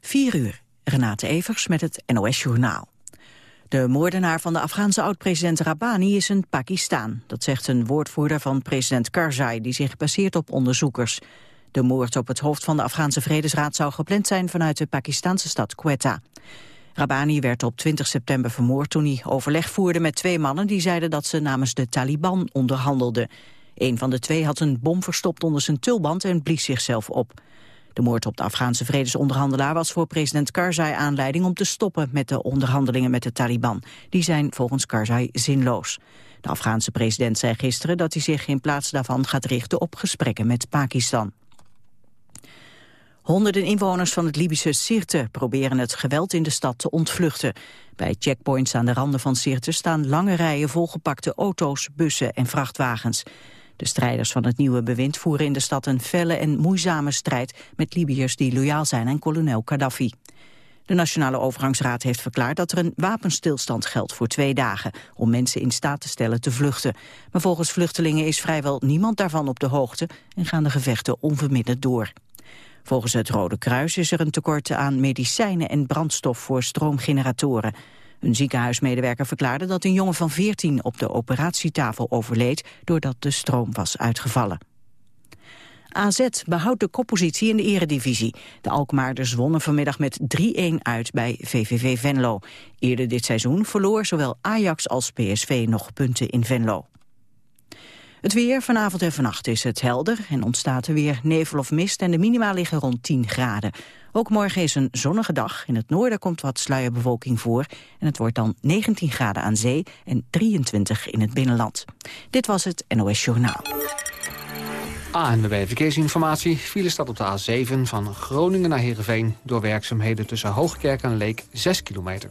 4 uur. Renate Evers met het NOS Journaal. De moordenaar van de Afghaanse oud-president Rabbani is een Pakistan. Dat zegt een woordvoerder van president Karzai, die zich baseert op onderzoekers. De moord op het hoofd van de Afghaanse Vredesraad zou gepland zijn vanuit de Pakistanse stad Quetta. Rabbani werd op 20 september vermoord toen hij overleg voerde met twee mannen die zeiden dat ze namens de Taliban onderhandelden. Een van de twee had een bom verstopt onder zijn tulband en blies zichzelf op. De moord op de Afghaanse vredesonderhandelaar was voor president Karzai aanleiding om te stoppen met de onderhandelingen met de Taliban. Die zijn volgens Karzai zinloos. De Afghaanse president zei gisteren dat hij zich in plaats daarvan gaat richten op gesprekken met Pakistan. Honderden inwoners van het Libische Sirte proberen het geweld in de stad te ontvluchten. Bij checkpoints aan de randen van Sirte staan lange rijen volgepakte auto's, bussen en vrachtwagens. De strijders van het nieuwe bewind voeren in de stad een felle en moeizame strijd met Libiërs die loyaal zijn aan kolonel Gaddafi. De Nationale Overgangsraad heeft verklaard dat er een wapenstilstand geldt voor twee dagen, om mensen in staat te stellen te vluchten. Maar volgens vluchtelingen is vrijwel niemand daarvan op de hoogte en gaan de gevechten onverminderd door. Volgens het Rode Kruis is er een tekort aan medicijnen en brandstof voor stroomgeneratoren. Een ziekenhuismedewerker verklaarde dat een jongen van 14 op de operatietafel overleed doordat de stroom was uitgevallen. AZ behoudt de koppositie in de eredivisie. De Alkmaarders wonnen vanmiddag met 3-1 uit bij VVV Venlo. Eerder dit seizoen verloor zowel Ajax als PSV nog punten in Venlo. Het weer vanavond en vannacht is het helder en ontstaat er weer nevel of mist en de minima liggen rond 10 graden. Ook morgen is een zonnige dag. In het noorden komt wat sluierbewolking voor en het wordt dan 19 graden aan zee en 23 in het binnenland. Dit was het NOS Journaal. ANWB Verkeersinformatie. File staat op de A7 van Groningen naar Heerenveen... door werkzaamheden tussen Hoogkerk en Leek 6 kilometer.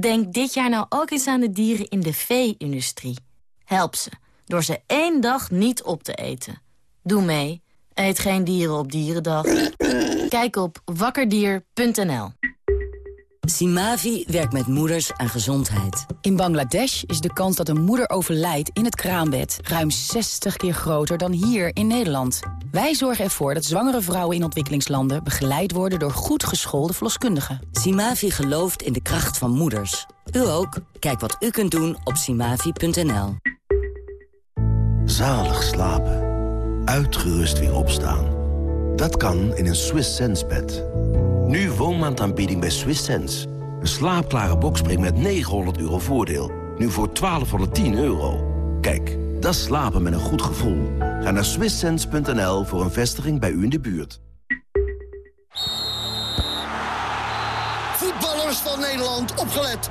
Denk dit jaar nou ook eens aan de dieren in de vee-industrie. Help ze, door ze één dag niet op te eten. Doe mee. Eet geen dieren op dierendag. Kijk op wakkerdier.nl Simavi werkt met moeders aan gezondheid. In Bangladesh is de kans dat een moeder overlijdt in het kraambed... ruim 60 keer groter dan hier in Nederland. Wij zorgen ervoor dat zwangere vrouwen in ontwikkelingslanden... begeleid worden door goed geschoolde verloskundigen. Simavi gelooft in de kracht van moeders. U ook? Kijk wat u kunt doen op simavi.nl. Zalig slapen. Uitgerust weer opstaan. Dat kan in een Swiss Sense bed. Nu woonmaandaanbieding bij Swiss Sense. Een slaapklare bokspring met 900 euro voordeel. Nu voor 1210 euro. Kijk, dat slapen met een goed gevoel. Ga naar swisssense.nl voor een vestiging bij u in de buurt. Voetballers van Nederland, opgelet.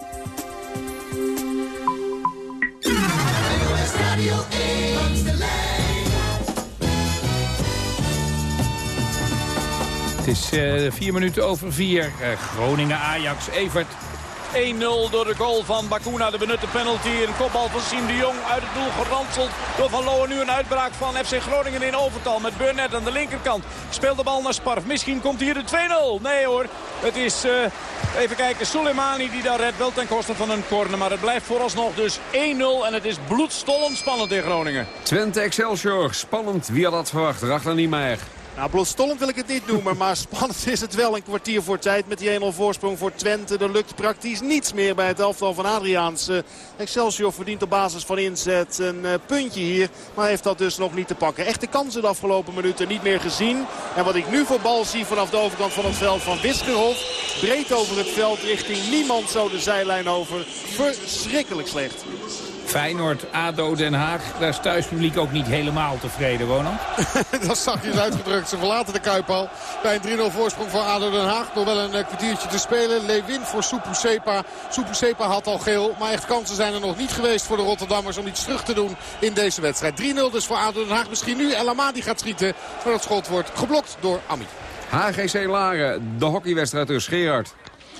Is uh, vier minuten over vier. Uh, Groningen-Ajax, Evert. 1-0 door de goal van Bakuna. De benutte penalty. Een kopbal van Siem de Jong uit het doel geranseld door Van Lohen. Nu een uitbraak van FC Groningen in overtal met Burnett aan de linkerkant. Speelt de bal naar Sparf. Misschien komt hier de 2-0. Nee hoor. Het is, uh, even kijken, Soleimani die daar redt. Wel ten koste van een corner. Maar het blijft vooralsnog dus 1-0. En het is bloedstollend spannend in Groningen. Twente Excelsior. Spannend. Wie had dat verwacht? Ragnar Niemeyer. Nou, bloedstollend wil ik het niet noemen, maar spannend is het wel. Een kwartier voor tijd met die 1-0 voorsprong voor Twente. Er lukt praktisch niets meer bij het elftal van Adriaans. Excelsior verdient op basis van inzet een uh, puntje hier. Maar heeft dat dus nog niet te pakken. Echte kansen de afgelopen minuten niet meer gezien. En wat ik nu voor bal zie vanaf de overkant van het veld van Wiskerhof. Breed over het veld richting niemand zo de zijlijn over. Verschrikkelijk slecht. Feyenoord, ADO, Den Haag. Daar is thuispubliek ook niet helemaal tevreden, Ronald. dat zag je uitgedrukt. Ze verlaten de Kuip al. Bij een 3-0 voorsprong van ADO Den Haag. Nog wel een eh, kwartiertje te spelen. Lewin voor Supu Sepa had al geel. Maar echt kansen zijn er nog niet geweest voor de Rotterdammers om iets terug te doen in deze wedstrijd. 3-0 dus voor ADO Den Haag. Misschien nu El die gaat schieten. Maar dat schot wordt geblokt door Ami. HGC Laren, de hockeywedstrijd dus. Gerard.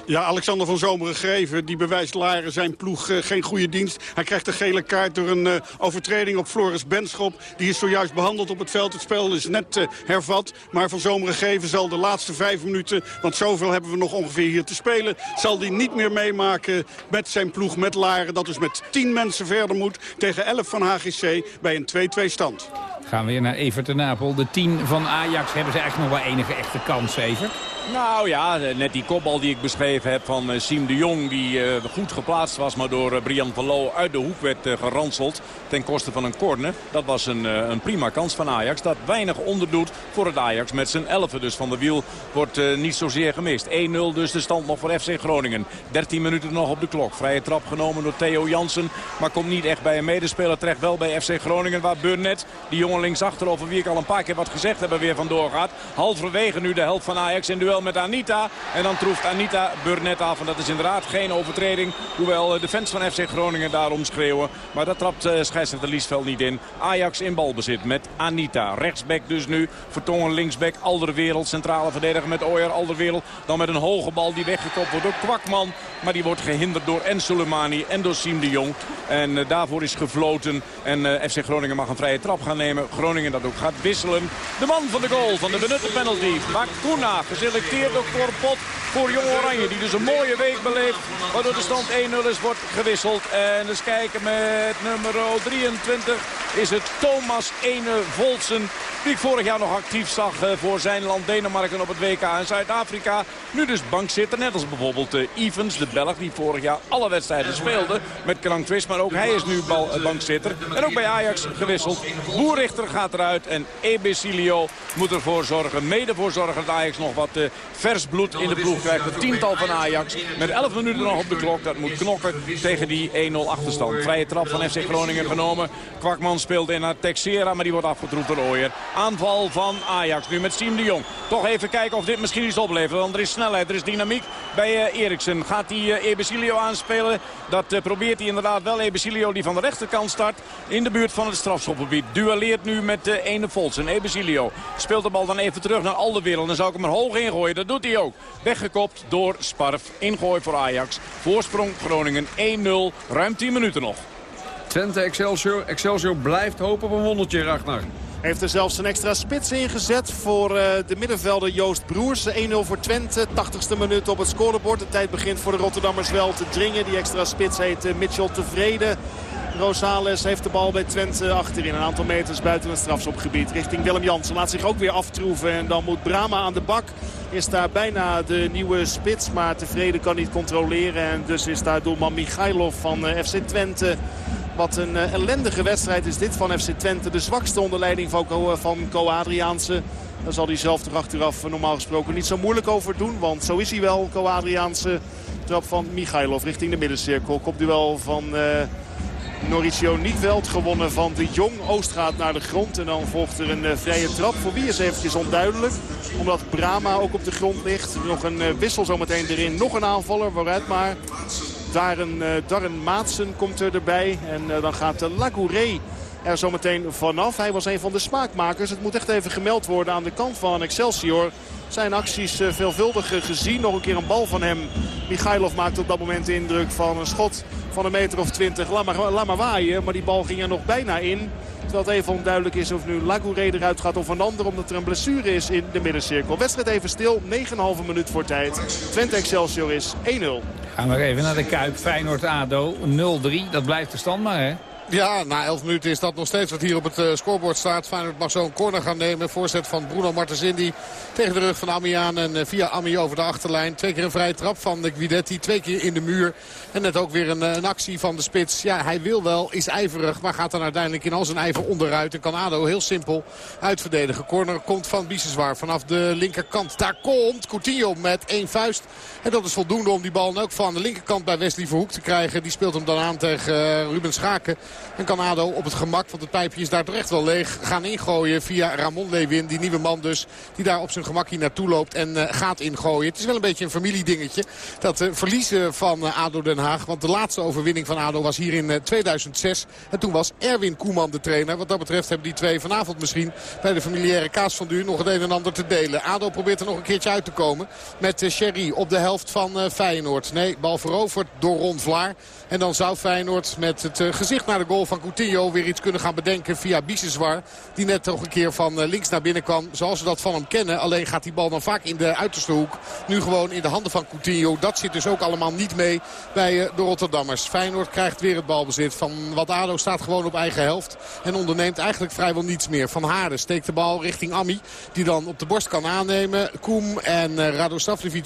Ja, Alexander van Zomeren Greven, die bewijst Laren zijn ploeg uh, geen goede dienst. Hij krijgt een gele kaart door een uh, overtreding op Floris Benschop. Die is zojuist behandeld op het veld. Het spel is net uh, hervat. Maar van Zomeren Greven zal de laatste vijf minuten, want zoveel hebben we nog ongeveer hier te spelen... zal die niet meer meemaken met zijn ploeg, met Laren. Dat dus met tien mensen verder moet tegen 11 van HGC bij een 2-2 stand. Gaan we weer naar Evert de Napel. De tien van Ajax hebben ze eigenlijk nog wel enige echte kans, Evert? Nou ja, net die kopbal die ik beschreven heb van uh, Siem de Jong... die uh, goed geplaatst was, maar door uh, Brian van Loo uit de hoek werd geranseld... ten koste van een corner. Dat was een, een prima kans van Ajax. Dat weinig onderdoet voor het Ajax met zijn elfen. Dus Van de Wiel wordt niet zozeer gemist. 1-0 dus de stand nog voor FC Groningen. 13 minuten nog op de klok. Vrije trap genomen door Theo Jansen. Maar komt niet echt bij een medespeler terecht. Wel bij FC Groningen waar Burnett, die jongen linksachter... over wie ik al een paar keer wat gezegd heb, weer vandoor gaat. Halverwege nu de helft van Ajax in met Anita. En dan troeft Anita Burnett af. En dat is inderdaad geen overtreding. Hoewel de fans van FC Groningen daarom schreeuwen. Maar dat trapt uh, scheidsrechter Liesveld niet in. Ajax in balbezit met Anita. Rechtsback dus nu. Vertongen linksback. Alderwereld. Centrale verdediger met Ooyer. Alderwereld. Dan met een hoge bal die weggekopt wordt door Kwakman. Maar die wordt gehinderd door en Soleimani en door Siem de Jong. En uh, daarvoor is gefloten. En FC Groningen mag een vrije trap gaan nemen. Groningen dat ook gaat wisselen. De man van de goal van de benutte penalty. Bakuna geselecteerd door Korpot voor Jong Oranje. Die dus een mooie week beleeft. Waardoor de stand 1-0 is, wordt gewisseld. En eens kijken met nummer 23 is het Thomas Ene Volsen. Die ik vorig jaar nog actief zag voor zijn land Denemarken op het WK in Zuid-Afrika. Nu dus bankzitter, net als bijvoorbeeld Evans, de Belg die vorig jaar alle wedstrijden speelde met Krank Twist. Maar ook hij is nu bankzitter. En ook bij Ajax gewisseld. Boerrichter gaat eruit en Ebecilio moet ervoor zorgen, mede voor zorgen dat Ajax nog wat vers bloed in de ploeg krijgt. Het tiental van Ajax met 11 minuten nog op de klok. Dat moet knokken tegen die 1-0 achterstand. Vrije trap van FC Groningen genomen. Kwakman speelt in naar Texera, maar die wordt afgetroefd door Ooyer. Aanval van Ajax nu met Siem de Jong. Toch even kijken of dit misschien iets oplevert. Want er is snelheid, er is dynamiek bij uh, Eriksen. Gaat hij uh, Ebesilio aanspelen? Dat uh, probeert hij inderdaad wel. Ebesilio die van de rechterkant start in de buurt van het strafschopgebied. Duelleert nu met ene Volsen. Ebesilio speelt de bal dan even terug naar Alderwereld. Dan zou ik hem er hoog ingooien. Dat doet hij ook. Weggekopt door Sparf. Ingooi voor Ajax. Voorsprong Groningen 1-0. Ruim 10 minuten nog. Twente Excelsior. Excelsior blijft hopen op een wondertje, Ragnar. Heeft er zelfs een extra spits ingezet voor uh, de middenvelder Joost Broers. 1-0 voor Twente, 80ste minuut op het scorebord. De tijd begint voor de Rotterdammers wel te dringen. Die extra spits heet uh, Mitchell Tevreden. Rosales heeft de bal bij Twente achterin. Een aantal meters buiten het strafschopgebied. Richting Willem Jansen. Laat zich ook weer aftroeven. En dan moet Brama aan de bak. Is daar bijna de nieuwe spits. Maar tevreden kan niet controleren. En dus is daar doelman Michailov van uh, FC Twente. Wat een uh, ellendige wedstrijd is dit van FC Twente. De zwakste onder leiding van Co, van Co Adriaanse. Daar zal hij zelf toch achteraf normaal gesproken niet zo moeilijk over doen. Want zo is hij wel, Co Adriaanse. Trap van Michailov richting de middencirkel. Kopduel van... Mauricio Nietveld gewonnen van de Jong. Oost gaat naar de grond en dan volgt er een uh, vrije trap. Voor wie is eventjes onduidelijk. Omdat Brama ook op de grond ligt. Nog een uh, wissel zometeen erin. Nog een aanvaller waaruit maar. Darren, uh, Darren Maatsen komt er erbij. En dan gaat de Lagouré er zometeen vanaf. Hij was een van de smaakmakers. Het moet echt even gemeld worden aan de kant van Excelsior. Zijn acties veelvuldig gezien. Nog een keer een bal van hem. Michailov maakt op dat moment de indruk van een schot van een meter of twintig. Laat maar, maar waaien. Maar die bal ging er nog bijna in. Terwijl het even onduidelijk is of nu Lagouré eruit gaat of een ander. Omdat er een blessure is in de middencirkel. Wedstrijd even stil. 9,5 minuut voor tijd. Twente Excelsior is 1-0. Gaan we even naar de Kuip. Feyenoord-ADO 0-3. Dat blijft de stand maar hè? Ja, na 11 minuten is dat nog steeds wat hier op het uh, scorebord staat. Feyenoord mag zo een corner gaan nemen. Voorzet van Bruno Martensindi tegen de rug van Ami aan. En uh, via Ami over de achterlijn. Twee keer een vrije trap van de Guidetti. Twee keer in de muur. En net ook weer een, een, actie van de spits. Ja, hij wil wel, is ijverig. Maar gaat dan uiteindelijk in al zijn ijver onderuit. En kan ADO heel simpel uitverdedigen. Corner komt van Biseswaar vanaf de linkerkant. Daar komt Coutinho met één vuist. En dat is voldoende om die bal ook van de linkerkant bij Wesley Verhoek te krijgen. Die speelt hem dan aan tegen Ruben Schaken. En kan ADO op het gemak, want het pijpje is daar toch echt wel leeg, gaan ingooien via Ramon Lewin. Die nieuwe man dus, die daar op zijn gemak hier naartoe loopt en uh, gaat ingooien. Het is wel een beetje een familiedingetje. Dat uh, verliezen van ADO Den Haag. Want de laatste overwinning van ADO was hier in 2006. En toen was Erwin Koeman de trainer. Wat dat betreft hebben die twee vanavond misschien bij de familiaire kaas van Duur nog het een en ander te delen. ADO probeert er nog een keertje uit te komen met Sherry op de helft van Feyenoord. Nee, bal veroverd door Ron Vlaar. En dan zou Feyenoord met het gezicht naar de goal van Coutinho weer iets kunnen gaan bedenken via Biseswar. Die net toch een keer van links naar binnen kwam. Zoals we dat van hem kennen. Alleen gaat die bal dan vaak in de uiterste hoek. Nu gewoon in de handen van Coutinho. Dat zit dus ook allemaal niet mee bij de Rotterdammers. Feyenoord krijgt weer het balbezit. Van wat ADO staat gewoon op eigen helft. En onderneemt eigenlijk vrijwel niets meer. Van Haren steekt de bal richting Ami. Die dan op de borst kan aannemen. Koem en Rado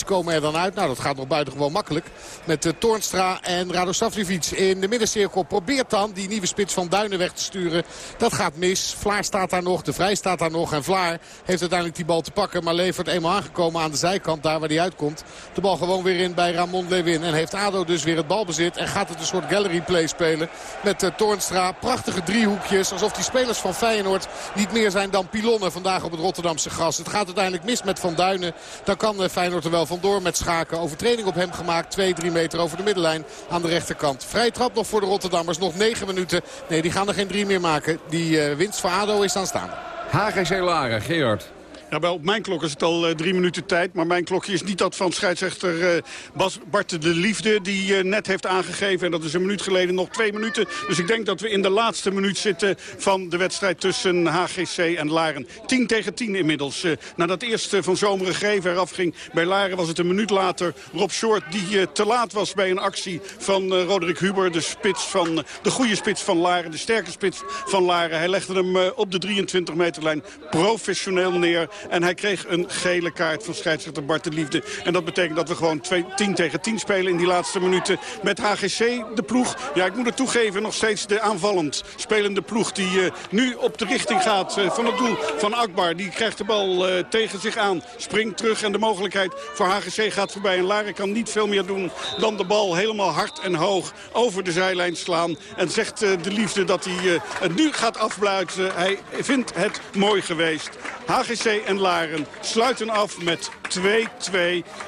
komen er dan uit. Nou, dat gaat nog buitengewoon makkelijk. Met Toornstra en Rado In de middencirkel. Probeert dan die nieuwe spits van Duinen weg te sturen. Dat gaat mis. Vlaar staat daar nog. De Vrij staat daar nog. En Vlaar heeft uiteindelijk die bal te pakken. Maar levert eenmaal aangekomen aan de zijkant. Daar waar hij uitkomt. De bal gewoon weer in bij Ramon Lewin. En heeft ADO dus weer het balbezit. En gaat het een soort gallery play spelen. Met uh, Toornstra. Prachtige driehoekjes. Alsof die spelers van Feyenoord niet meer zijn dan pilonnen vandaag op het Rotterdamse gras. Het gaat uiteindelijk mis met Van Duinen. Dan kan uh, Feyenoord er wel vandoor met Schaken. Overtreding op hem gemaakt. 2, 3 meter over de middenlijn aan de rechterkant. Vrij trap nog voor de Rotterdammers. Nog 9 minuten. Nee, die gaan er geen drie meer maken. Die uh, winst voor ADO is aanstaan. HGC Laren, Gerard. Bij, op mijn klok is het al uh, drie minuten tijd. Maar mijn klokje is niet dat van scheidsrechter uh, Bas, Bart de Liefde... die uh, net heeft aangegeven, en dat is een minuut geleden, nog twee minuten. Dus ik denk dat we in de laatste minuut zitten van de wedstrijd tussen HGC en Laren. 10 tegen 10 inmiddels. nadat eerst van Zomeren Greven eraf ging bij Laren... was het een minuut later Rob Short die te laat was bij een actie van Roderick Huber. De, spits van, de goede spits van Laren, de sterke spits van Laren. Hij legde hem op de 23 meterlijn professioneel neer... En hij kreeg een gele kaart van scheidsrechter Bart de Liefde. En dat betekent dat we gewoon 10 tegen 10 spelen in die laatste minuten. Met HGC, de ploeg. Ja, ik moet het toegeven, nog steeds de aanvallend spelende ploeg. Die uh, nu op de richting gaat uh, van het doel van Akbar. Die krijgt de bal uh, tegen zich aan. Springt terug en de mogelijkheid voor HGC gaat voorbij. En Laren kan niet veel meer doen dan de bal helemaal hard en hoog over de zijlijn slaan. En zegt de Liefde dat hij het nu gaat afbluiten. Hij vindt het mooi geweest. HGC en Laren sluiten af met 2-2.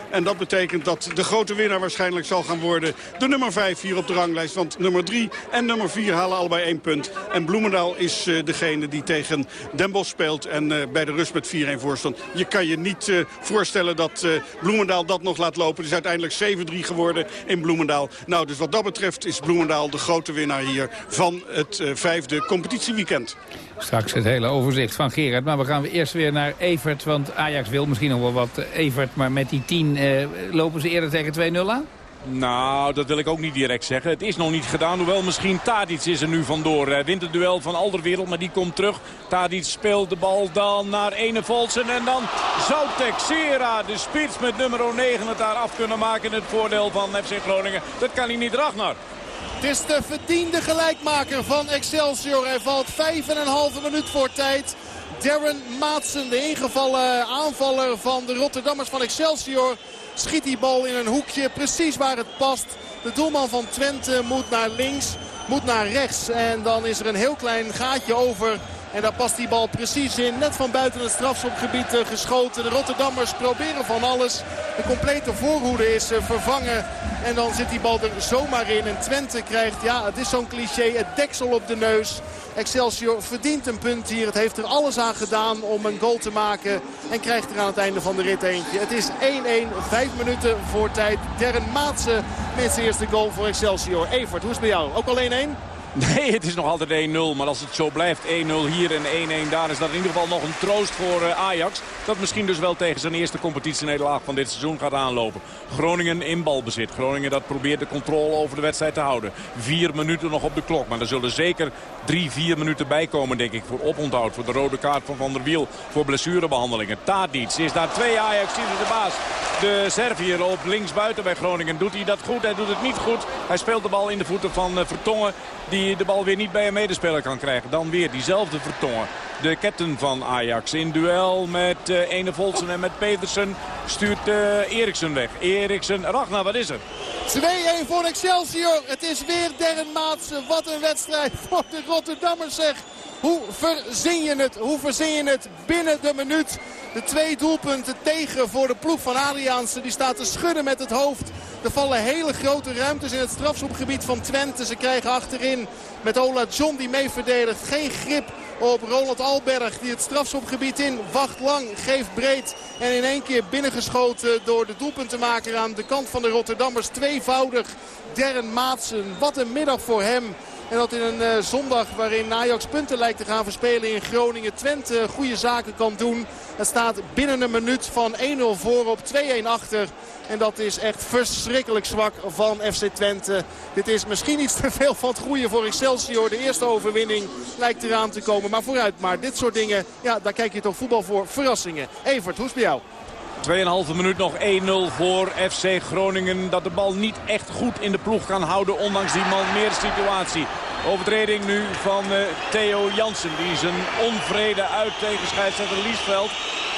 En dat betekent dat de grote winnaar waarschijnlijk zal gaan worden... de nummer 5 hier op de ranglijst. Want nummer 3 en nummer 4 halen allebei één punt. En Bloemendaal is uh, degene die tegen Den speelt... en uh, bij de rust met 4-1 voorstond. Je kan je niet uh, voorstellen dat Bloemendaal dat nog laat lopen. Het is uiteindelijk 7-3 geworden in Bloemendaal. Nou, dus wat dat betreft is Bloemendaal de grote winnaar hier... van het vijfde competitieweekend. Straks het hele overzicht van Gerard. Maar we gaan eerst weer naar Evert. Want Ajax wil misschien nog wel wat Evert. Maar met die 10 eh, lopen ze eerder tegen 2-0 aan? Nou, dat wil ik ook niet direct zeggen. Het is nog niet gedaan, hoewel misschien Tadic is er nu vandoor. Hij wint het duel van Alderwereld, maar die komt terug. Tadic speelt de bal dan naar Ene Volsen. En dan zou Texera, de spits met nummer 9, het daar af kunnen maken in het voordeel van FC Groningen. Dat kan hij niet, Ragnar. Het is de verdiende gelijkmaker van Excelsior. Hij valt 5,5 minuut voor tijd. Darren Maatsen, de ingevallen aanvaller van de Rotterdammers van Excelsior... schiet die bal in een hoekje, precies waar het past. De doelman van Twente moet naar links, moet naar rechts. En dan is er een heel klein gaatje over en daar past die bal precies in. Net van buiten het strafschopgebied eh, geschoten. De Rotterdammers proberen van alles. De complete voorhoede is eh, vervangen. En dan zit die bal er zomaar in. En Twente krijgt, ja het is zo'n cliché, het deksel op de neus. Excelsior verdient een punt hier. Het heeft er alles aan gedaan om een goal te maken. En krijgt er aan het einde van de rit eentje. Het is 1-1, vijf minuten voor tijd. Derren Maatsen met zijn eerste goal voor Excelsior. Evert, hoe is het bij jou? Ook al 1-1? Nee, het is nog altijd 1-0. Maar als het zo blijft 1-0 hier en 1-1 daar... is dat in ieder geval nog een troost voor uh, Ajax. Dat misschien dus wel tegen zijn eerste competitienederlaag van dit seizoen gaat aanlopen. Groningen in balbezit. Groningen dat probeert de controle over de wedstrijd te houden. Vier minuten nog op de klok. Maar er zullen zeker drie, vier minuten bij komen, denk ik. Voor oponthoud, voor de rode kaart van Van der Wiel. Voor blessurebehandelingen. Tadic is daar twee Ajax de baas. De Servier op linksbuiten bij Groningen. Doet hij dat goed? Hij doet het niet goed. Hij speelt de bal in de voeten van uh, Vertongen. Die de bal weer niet bij een medespeler kan krijgen. Dan weer diezelfde Vertongen. De captain van Ajax in duel met uh, Ene Volsen en met Petersen stuurt uh, Eriksen weg. Eriksen, Ragnar, wat is er? 2-1 voor Excelsior. Het is weer Derren Maatsen. Wat een wedstrijd voor de Rotterdammers zeg. Hoe verzin je het? Hoe verzin je het binnen de minuut? De twee doelpunten tegen voor de ploeg van Adriaanse. Die staat te schudden met het hoofd. Er vallen hele grote ruimtes in het strafschopgebied van Twente. Ze krijgen achterin met Ola John die mee verdedigt. Geen grip op Ronald Alberg die het strafschopgebied in. Wacht lang, geeft breed. En in één keer binnengeschoten door de doelpuntenmaker aan de kant van de Rotterdammers. Tweevoudig Derren Maatsen. Wat een middag voor hem. En dat in een uh, zondag waarin Ajax punten lijkt te gaan verspelen in Groningen. Twente goede zaken kan doen. Het staat binnen een minuut van 1-0 voor op 2-1 achter. En dat is echt verschrikkelijk zwak van FC Twente. Dit is misschien iets te veel van het goede voor Excelsior. De eerste overwinning lijkt eraan te komen. Maar vooruit maar. Dit soort dingen, ja, daar kijk je toch voetbal voor. Verrassingen. Evert, hoe is het bij jou? 2,5 minuut nog 1-0 voor FC Groningen. Dat de bal niet echt goed in de ploeg kan houden. Ondanks die man meer situatie. Overtreding nu van uh, Theo Jansen. Die zijn onvrede uit tegen scheidsrechter Liesveld.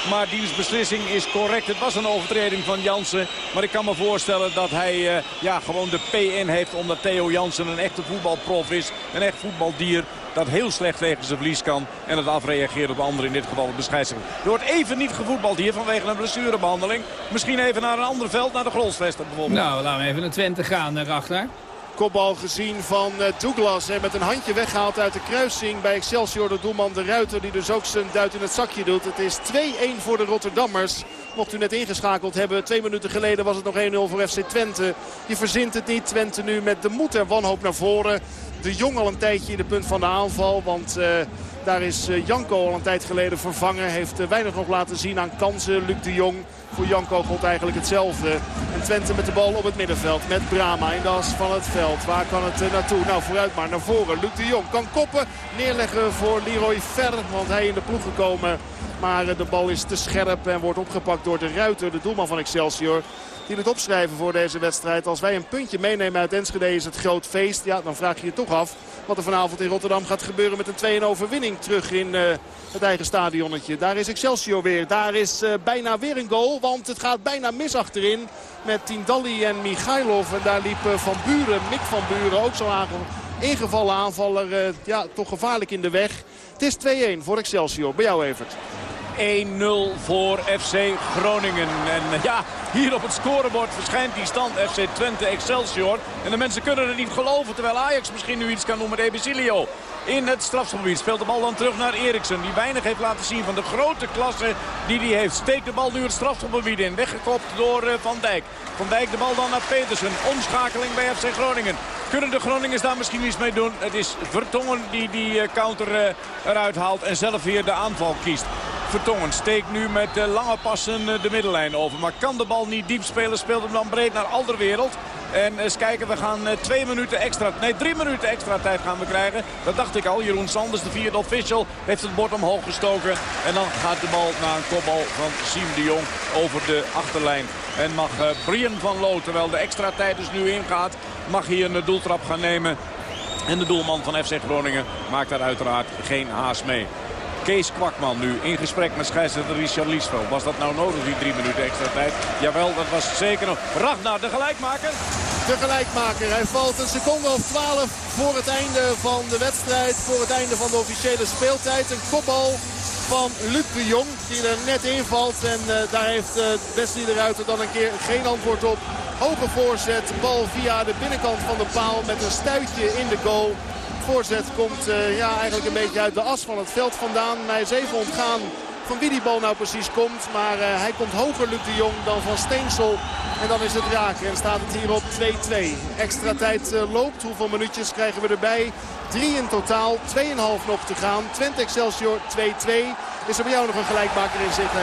Maar diens beslissing is correct. Het was een overtreding van Jansen. Maar ik kan me voorstellen dat hij uh, ja, gewoon de PN heeft. Omdat Theo Jansen een echte voetbalprof is. Een echt voetbaldier dat heel slecht tegen zijn verlies kan. En het afreageert op anderen, in dit geval de scheidsrechter. Er wordt even niet gevoetbald hier vanwege een blessurebehandeling. Misschien even naar een ander veld, naar de Grolsvesten bijvoorbeeld. Nou, laten we even naar Twente gaan, eh, Ragnar kopbal gezien van eh, Douglas. En met een handje weggehaald uit de kruising bij Excelsior. De doelman de Ruiter die dus ook zijn duit in het zakje doet. Het is 2-1 voor de Rotterdammers. Mocht u net ingeschakeld hebben. Twee minuten geleden was het nog 1-0 voor FC Twente. Die verzint het niet. Twente nu met de moed en wanhoop naar voren. De Jong al een tijdje in de punt van de aanval. Want uh, daar is uh, Janko al een tijd geleden vervangen. Heeft uh, weinig nog laten zien aan kansen. Luc de Jong voor Janko gold eigenlijk hetzelfde. En Twente met de bal op het middenveld. Met Brama in de as van het veld. Waar kan het naartoe? Nou, vooruit maar naar voren. Luc de Jong kan koppen. Neerleggen voor Leroy Ver. Want hij in de ploeg gekomen. Maar de bal is te scherp en wordt opgepakt door de Ruiter. De doelman van Excelsior die het opschrijven voor deze wedstrijd. Als wij een puntje meenemen uit Enschede is het groot feest. Ja, dan vraag je je toch af wat er vanavond in Rotterdam gaat gebeuren met een 2-1 overwinning terug in uh, het eigen stadionnetje. Daar is Excelsior weer. Daar is uh, bijna weer een goal, want het gaat bijna mis achterin met Tindalli en Michailov. En daar liep Van Buren, Mick van Buren, ook zo'n ingevallen aanvaller, ja, toch gevaarlijk in de weg. Het is 2-1 voor Excelsior. Bij jou Evert. 1-0 voor FC Groningen. En ja, hier op het scorebord verschijnt die stand FC Twente Excelsior. En de mensen kunnen het niet geloven. Terwijl Ajax misschien nu iets kan doen met Ebesilio. In het strafschopgebied speelt de bal dan terug naar Eriksen. Die weinig heeft laten zien van de grote klasse die hij heeft. Steekt de bal nu het strafschopgebied in. Weggekopt door uh, Van Dijk. Van Dijk de bal dan naar Petersen. Omschakeling bij FC Groningen. Kunnen de Groningers daar misschien iets mee doen? Het is Vertongen die die uh, counter eruit haalt en zelf weer de aanval kiest. Vertongen steekt nu met lange passen de middellijn over. Maar kan de bal niet diep spelen, speelt hem dan breed naar Alderwereld. En eens kijken, we gaan twee minuten extra, nee drie minuten extra tijd gaan we krijgen. Dat dacht ik al. Jeroen Sanders, de vierde official, heeft het bord omhoog gestoken. En dan gaat de bal naar een kopbal van Siem de Jong over de achterlijn. En mag uh, Brian van Loo, terwijl de extra tijd dus nu ingaat, mag hier een doeltrap gaan nemen. En de doelman van FC Groningen maakt daar uiteraard geen haast mee. Kees Kwakman nu in gesprek met scheidsrechter Richard Liesveld. Was dat nou nodig, die drie minuten extra tijd? Jawel, dat was zeker nog. Ragnar, de gelijkmaker. De gelijkmaker. Hij valt een seconde of twaalf voor het einde van de wedstrijd. Voor het einde van de officiële speeltijd. Een kopbal van Luc de Jong. Die er net invalt. En uh, daar heeft uh, Wesley de Ruiter dan een keer geen antwoord op. Hoge voorzet. Bal via de binnenkant van de paal met een stuitje in de goal voorzet komt uh, ja, eigenlijk een beetje uit de as van het veld vandaan. Mij is even ontgaan van wie die bal nou precies komt. Maar hij komt hoger, Luc de Jong, dan van Steensel. En dan is het raken en staat het hier op 2-2. Extra tijd loopt. Hoeveel minuutjes krijgen we erbij? Drie in totaal. 2,5 nog te gaan. Twente Excelsior 2-2. Is er bij jou nog een gelijkmaker in zicht?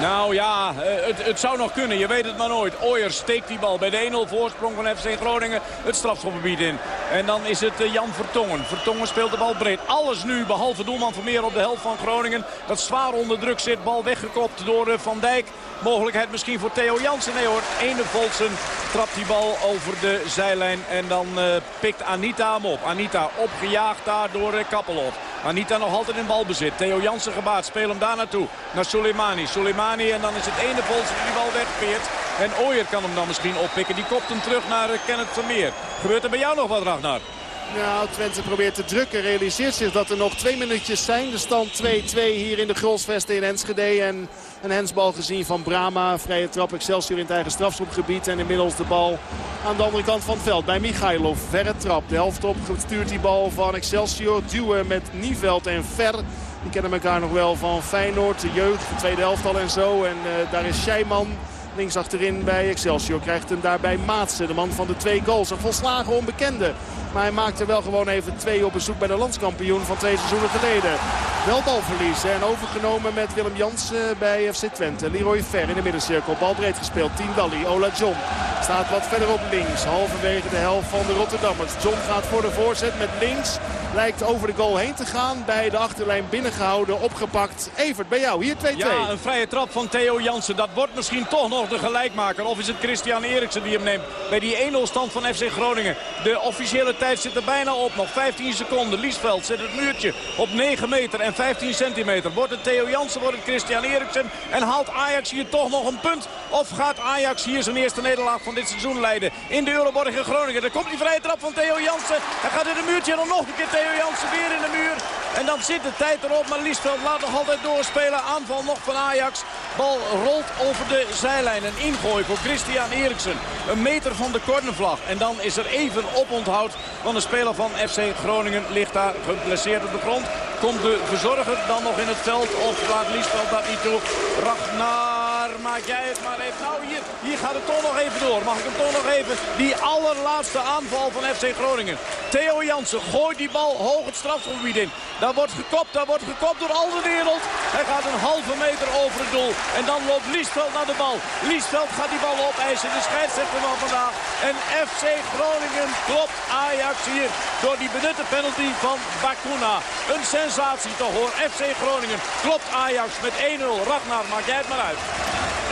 Nou ja, eh, het, het, zou nog kunnen. Je weet het maar nooit. Ooyer steekt die bal bij de 1-0 voorsprong van FC Groningen het strafschopgebied in. En dan is het eh, Jan Vertongen. Vertongen speelt de bal breed. Alles nu, behalve doelman Vermeer op de helft van Groningen. Dat zwaar onder druk zit. Bal weggekopt door eh, Van Dijk. Mogelijkheid misschien voor Theo Jansen. Nee hoor, Ene Volsen trapt die bal over de zijlijn. En dan pikt Anita hem op. Anita opgejaagd daar door Kappelhoff. Anita nog altijd in balbezit. Theo Jansen gebaat. Speel hem daar naartoe. Naar Soleimani. Soleimani en dan is het ene die bal wegpeert. En Ooyer kan hem dan misschien oppikken. Die kopt hem terug naar eh, Kenneth Vermeer. Gebeurt er bij jou nog wat, Ragnar? Nou, Twente probeert te drukken. Realiseert zich dat er nog twee minuutjes zijn. De stand 2-2 hier in de Grolsvesten in Enschede. En een hensbal gezien van Brama. Vrije trap Excelsior in het eigen strafschopgebied. En inmiddels de bal aan de andere kant van het veld bij Michailov. Verre trap. De helft op stuurt die bal van Excelsior. Duwen met Nieveld en Ver. Die kennen elkaar nog wel van Feyenoord, de jeugd, de tweede helft al en zo. En uh, daar is Scheiman links achterin bij Excelsior. Krijgt hem daarbij Maatsen, de man van de twee goals. Een volslagen onbekende. Maar hij maakte wel gewoon even twee op bezoek bij de landskampioen van twee seizoenen geleden. Wel balverlies en overgenomen met Willem Jans bij FC Twente. Leroy Fer in de middencirkel. Bal breed gespeeld. Dally. Ola John staat wat verder op links. Halverwege de helft van de Rotterdammers. John gaat voor de voorzet met links. Lijkt over de goal heen te gaan. Bij de achterlijn binnengehouden, opgepakt. Evert, bij jou, hier 2-2. Ja, een vrije trap van Theo Jansen. Dat wordt misschien toch nog de gelijkmaker. Of is het Christian Eriksen die hem neemt bij die 1-0 stand van FC Groningen. De officiële tijd zit er bijna op. Nog 15 seconden. Liesveld zet het muurtje op 9 meter en 15 centimeter. Wordt het Theo Jansen, wordt het Christian Eriksen. En haalt Ajax hier toch nog een punt? Of gaat Ajax hier zijn eerste nederlaag van dit seizoen leiden in de Euroborg in Groningen? Daar komt die vrije trap van Theo Jansen. Hij gaat in de muurtje en nog een keer Theo Jansen weer in de muur. En dan zit de tijd erop. Maar Liesveld laat nog altijd doorspelen. Aanval nog van Ajax. Bal rolt over de zijlijn. Een ingooi voor Christian Eriksen. Een meter van de cornervlag. En dan is er even oponthoud. Want de speler van FC Groningen ligt daar geblesseerd op de grond. Komt de verzorger dan nog in het veld? Of laat Liesveld dat niet toe? Ragnar, maak jij het maar even. Nou, hier, gaat het toch nog even door. Mag ik hem toch nog even? Die allerlaatste aanval van FC Groningen. Theo Jansen gooit die bal hoog het strafgebied in. Daar wordt gekopt, daar wordt gekopt door al de wereld. Hij gaat een halve meter over het doel. En dan loopt Liesveld naar de bal. Liesveld gaat die bal opeisen. De scheidsrechter van vandaag. En FC Groningen klopt Ajax hier door die benutte penalty van Bakuna. Een sensatie toch hoor. FC Groningen klopt Ajax met 1-0. Ragnar, maak jij het maar uit.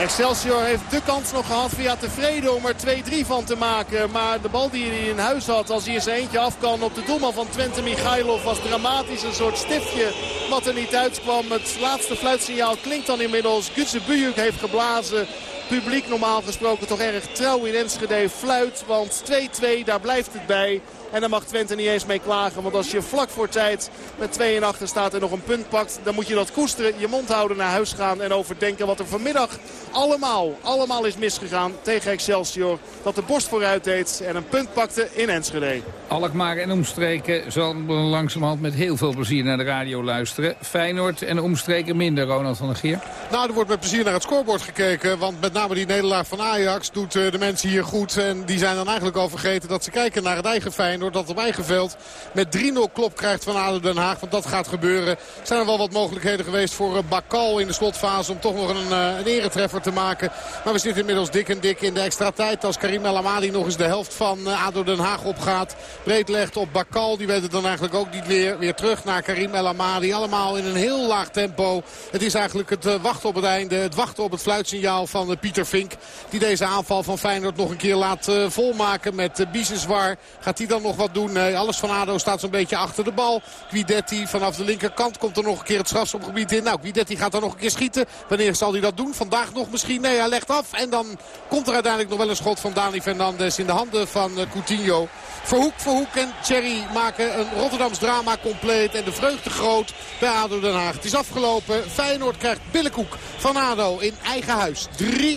Excelsior heeft de kans nog gehad via tevreden om er 2-3 van te maken. Maar de bal die hij in huis had, als hij zijn eentje af kan op de doelman van Twente, Michailov, was dramatisch. Een soort stiftje wat er niet uitkwam. Het laatste fluitsignaal klinkt dan inmiddels. Gutse Bujuk heeft geblazen publiek normaal gesproken toch erg trouw in Enschede fluit. Want 2-2, daar blijft het bij. En daar mag Twente niet eens mee klagen. Want als je vlak voor tijd met 2 en achter staat en nog een punt pakt... dan moet je dat koesteren, je mond houden, naar huis gaan en overdenken wat er vanmiddag allemaal, allemaal is misgegaan tegen Excelsior. Dat de borst vooruit deed en een punt pakte in Enschede. Alkmaar en omstreken zal langzamerhand met heel veel plezier naar de radio luisteren. Feyenoord en omstreken minder, Ronald van der Geer. Nou, er wordt met plezier naar het scorebord gekeken. Want met name die nederlaag van Ajax doet eh, de mensen hier goed. En die zijn dan eigenlijk al vergeten dat ze kijken naar het eigen Feyenoord. Dat op eigen veld met 3-0 klop krijgt van ADO Den Haag. Want dat gaat gebeuren. Zijn er wel wat mogelijkheden geweest voor eh, Bakal in de slotfase om toch nog een, eh, een eretreffer te maken. Maar we zitten inmiddels dik en dik in de extra tijd. Als Karim El Amadi nog eens de helft van ADO Den Haag opgaat. Breed legt op Bakal. Die weet het dan eigenlijk ook niet weer. Weer terug naar Karim El Amadi. Allemaal in een heel laag tempo. Het is eigenlijk het wachten op het einde. Het wachten op het fluitsignaal van Pieter Vink. Die deze aanval van Feyenoord nog een keer laat volmaken met Biseswar. Gaat hij dan nog wat doen? Nee, alles van ADO staat zo'n beetje achter de bal. Guidetti vanaf de linkerkant komt er nog een keer het strafschopgebied in. Nou, Guidetti gaat dan nog een keer schieten. Wanneer zal hij dat doen? Vandaag nog misschien? Nee, hij legt af. En dan komt er uiteindelijk nog wel een schot van Dani Fernandes in de handen van Coutinho. Verhoek, Verhoek en Thierry maken een Rotterdams drama compleet. En de vreugde groot bij ADO Den Haag. Het is afgelopen. Feyenoord krijgt billenkoek van ADO in eigen huis.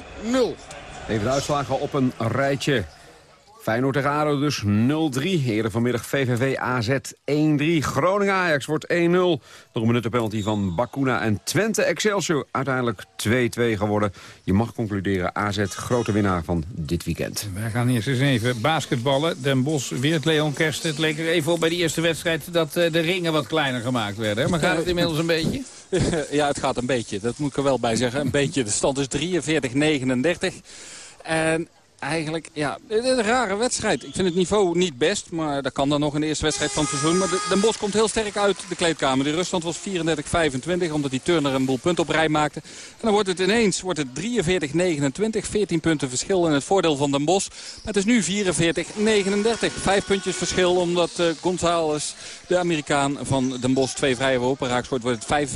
3-0. Even de uitslagen op een rijtje. Feyenoord tegen ADO dus 0-3. Eerder vanmiddag VVV AZ 1-3. Groningen Ajax wordt 1-0. Door een minuut penalty van Bakuna en Twente Excelsior. Uiteindelijk 2-2 geworden. Je mag concluderen AZ grote winnaar van dit weekend. Wij gaan eerst eens even basketballen. Den Bos weer het Leon Kerst. Het leek er even op bij die eerste wedstrijd dat eh, de ringen wat kleiner gemaakt werden. Maar gaat het inmiddels een beetje? Ja, het gaat een beetje. Dat moet ik er wel bij zeggen. Een beetje. De stand is 43-39. En eigenlijk, ja, een rare wedstrijd. Ik vind het niveau niet best, maar dat kan dan nog in de eerste wedstrijd van het seizoen. Maar Den Bos komt heel sterk uit de kleedkamer. De ruststand was 34-25, omdat die Turner een boel punten op rij maakte. En dan wordt het ineens wordt het 43-29, 14 punten verschil in het voordeel van Den Bos. Maar het is nu 44-39, vijf puntjes verschil, omdat uh, González, de Amerikaan van Den Bos, twee vrije worpen raakt. Wordt het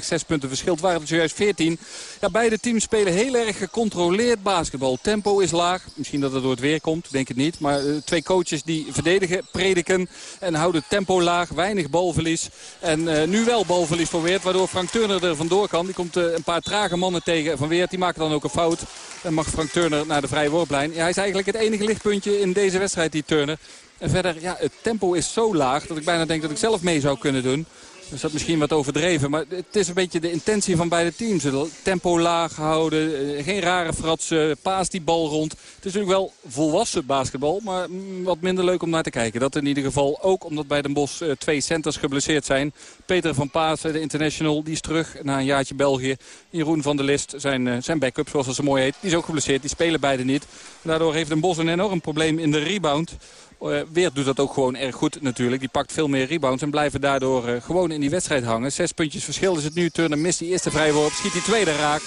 45-39, zes punten verschil. Het waren er zojuist 14. Ja, beide teams spelen heel erg gecontroleerd basketbal. Tempo is laag. Misschien dat het door het weer komt, denk het niet. Maar uh, twee coaches die verdedigen, prediken en houden tempo laag. Weinig balverlies. En uh, nu wel balverlies voor Weert, waardoor Frank Turner er vandoor kan. Die komt uh, een paar trage mannen tegen van Weert. Die maken dan ook een fout. En mag Frank Turner naar de vrije worplijn. Hij is eigenlijk het enige lichtpuntje in deze wedstrijd, die Turner. En verder, ja, het tempo is zo laag dat ik bijna denk dat ik zelf mee zou kunnen doen. Dus dat misschien wat overdreven. Maar het is een beetje de intentie van beide teams. Tempo laag houden. Geen rare fratsen. Paas die bal rond. Het is natuurlijk wel volwassen basketbal. Maar wat minder leuk om naar te kijken. Dat in ieder geval ook omdat bij Den Bosch twee centers geblesseerd zijn. Peter van Paas, de international, die is terug na een jaartje België. Jeroen van der List, zijn, zijn backup zoals dat zo mooi heet. Die is ook geblesseerd. Die spelen beide niet. Daardoor heeft Den Bosch een enorm probleem in de rebound. Uh, Weert doet dat ook gewoon erg goed natuurlijk. Die pakt veel meer rebounds en blijven daardoor uh, gewoon in die wedstrijd hangen. Zes puntjes verschil is het nu. Turner mist die eerste vrijworp. Schiet die tweede raak.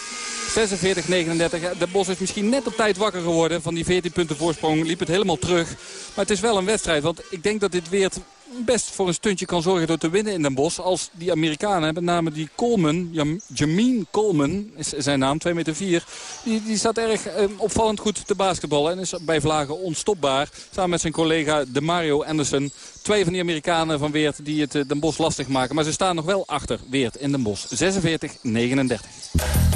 46-39. De Bos is misschien net op tijd wakker geworden. Van die 14 punten voorsprong liep het helemaal terug. Maar het is wel een wedstrijd. Want ik denk dat dit Weert best voor een stuntje kan zorgen door te winnen in Den Bosch. Als die Amerikanen, met name die Coleman, Jameen Coleman is zijn naam, 2 meter 4. Die, die staat erg eh, opvallend goed te basketballen en is bij Vlagen onstopbaar. Samen met zijn collega Demario Anderson. Twee van die Amerikanen van Weert die het uh, Den Bosch lastig maken. Maar ze staan nog wel achter Weert in Den Bosch. 46-39.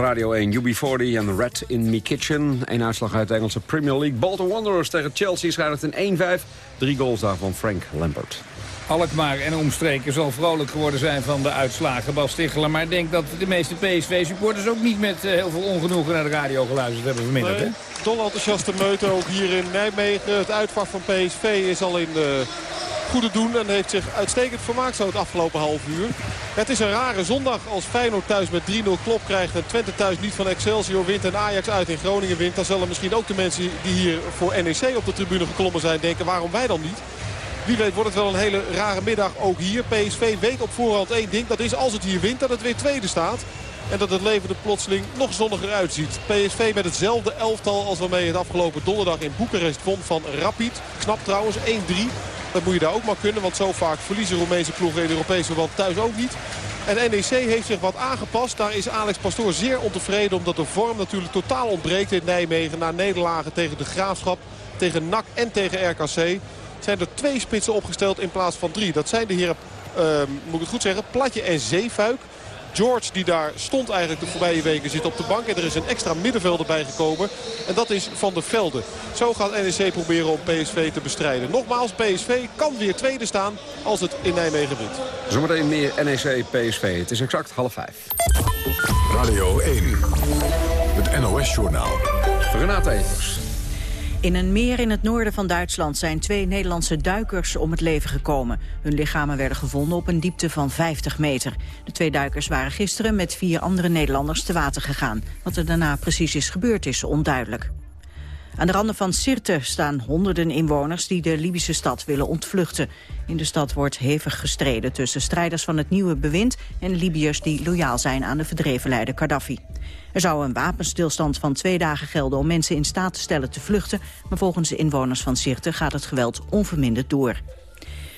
Radio 1, UB40 en Red in Me Kitchen. Een uitslag uit de Engelse Premier League. Bolton Wanderers tegen Chelsea schrijft in 1-5. Drie goals daarvan Frank Lampert. Alkmaar en omstreken zal vrolijk geworden zijn van de uitslagen, Bas Stichelen. Maar ik denk dat de meeste PSV-supporters ook niet met eh, heel veel ongenoegen naar de radio geluisterd hebben vanmiddag. Nee, dol enthousiaste meute ook hier in Nijmegen. Het uitvak van PSV is al in de goede doen en heeft zich uitstekend vermaakt zo het afgelopen half uur. Het is een rare zondag als Feyenoord thuis met 3-0 klop krijgt en Twente thuis niet van Excelsior wint en Ajax uit in Groningen wint. Dan zullen misschien ook de mensen die hier voor NEC op de tribune geklommen zijn denken waarom wij dan niet. Wie weet wordt het wel een hele rare middag ook hier. PSV weet op voorhand één ding. Dat is als het hier wint dat het weer tweede staat. En dat het leven er plotseling nog zonniger uitziet. PSV met hetzelfde elftal als waarmee het afgelopen donderdag in Boekarest won van Rapid. Knap trouwens, 1-3. Dat moet je daar ook maar kunnen. Want zo vaak verliezen Roemeense ploegen in de Europese verband thuis ook niet. En NEC heeft zich wat aangepast. Daar is Alex Pastoor zeer ontevreden. Omdat de vorm natuurlijk totaal ontbreekt in Nijmegen. Na nederlagen tegen de Graafschap, tegen NAC en tegen RKC. Zijn er twee spitsen opgesteld in plaats van drie. Dat zijn de heren, uh, moet ik het goed zeggen, Platje en Zeefuik. George die daar stond eigenlijk de voorbije weken zit op de bank. En er is een extra middenvelder bijgekomen. En dat is Van der Velde. Zo gaat NEC proberen om PSV te bestrijden. Nogmaals, PSV kan weer tweede staan als het in Nijmegen wint. Zometeen meer NEC PSV. Het is exact half vijf. Radio 1. Het NOS-journaal. Renate Evers. In een meer in het noorden van Duitsland zijn twee Nederlandse duikers om het leven gekomen. Hun lichamen werden gevonden op een diepte van 50 meter. De twee duikers waren gisteren met vier andere Nederlanders te water gegaan. Wat er daarna precies is gebeurd is onduidelijk. Aan de randen van Sirte staan honderden inwoners die de Libische stad willen ontvluchten. In de stad wordt hevig gestreden tussen strijders van het nieuwe bewind en Libiërs die loyaal zijn aan de verdreven leider Gaddafi. Er zou een wapenstilstand van twee dagen gelden om mensen in staat te stellen te vluchten, maar volgens de inwoners van Sirte gaat het geweld onverminderd door.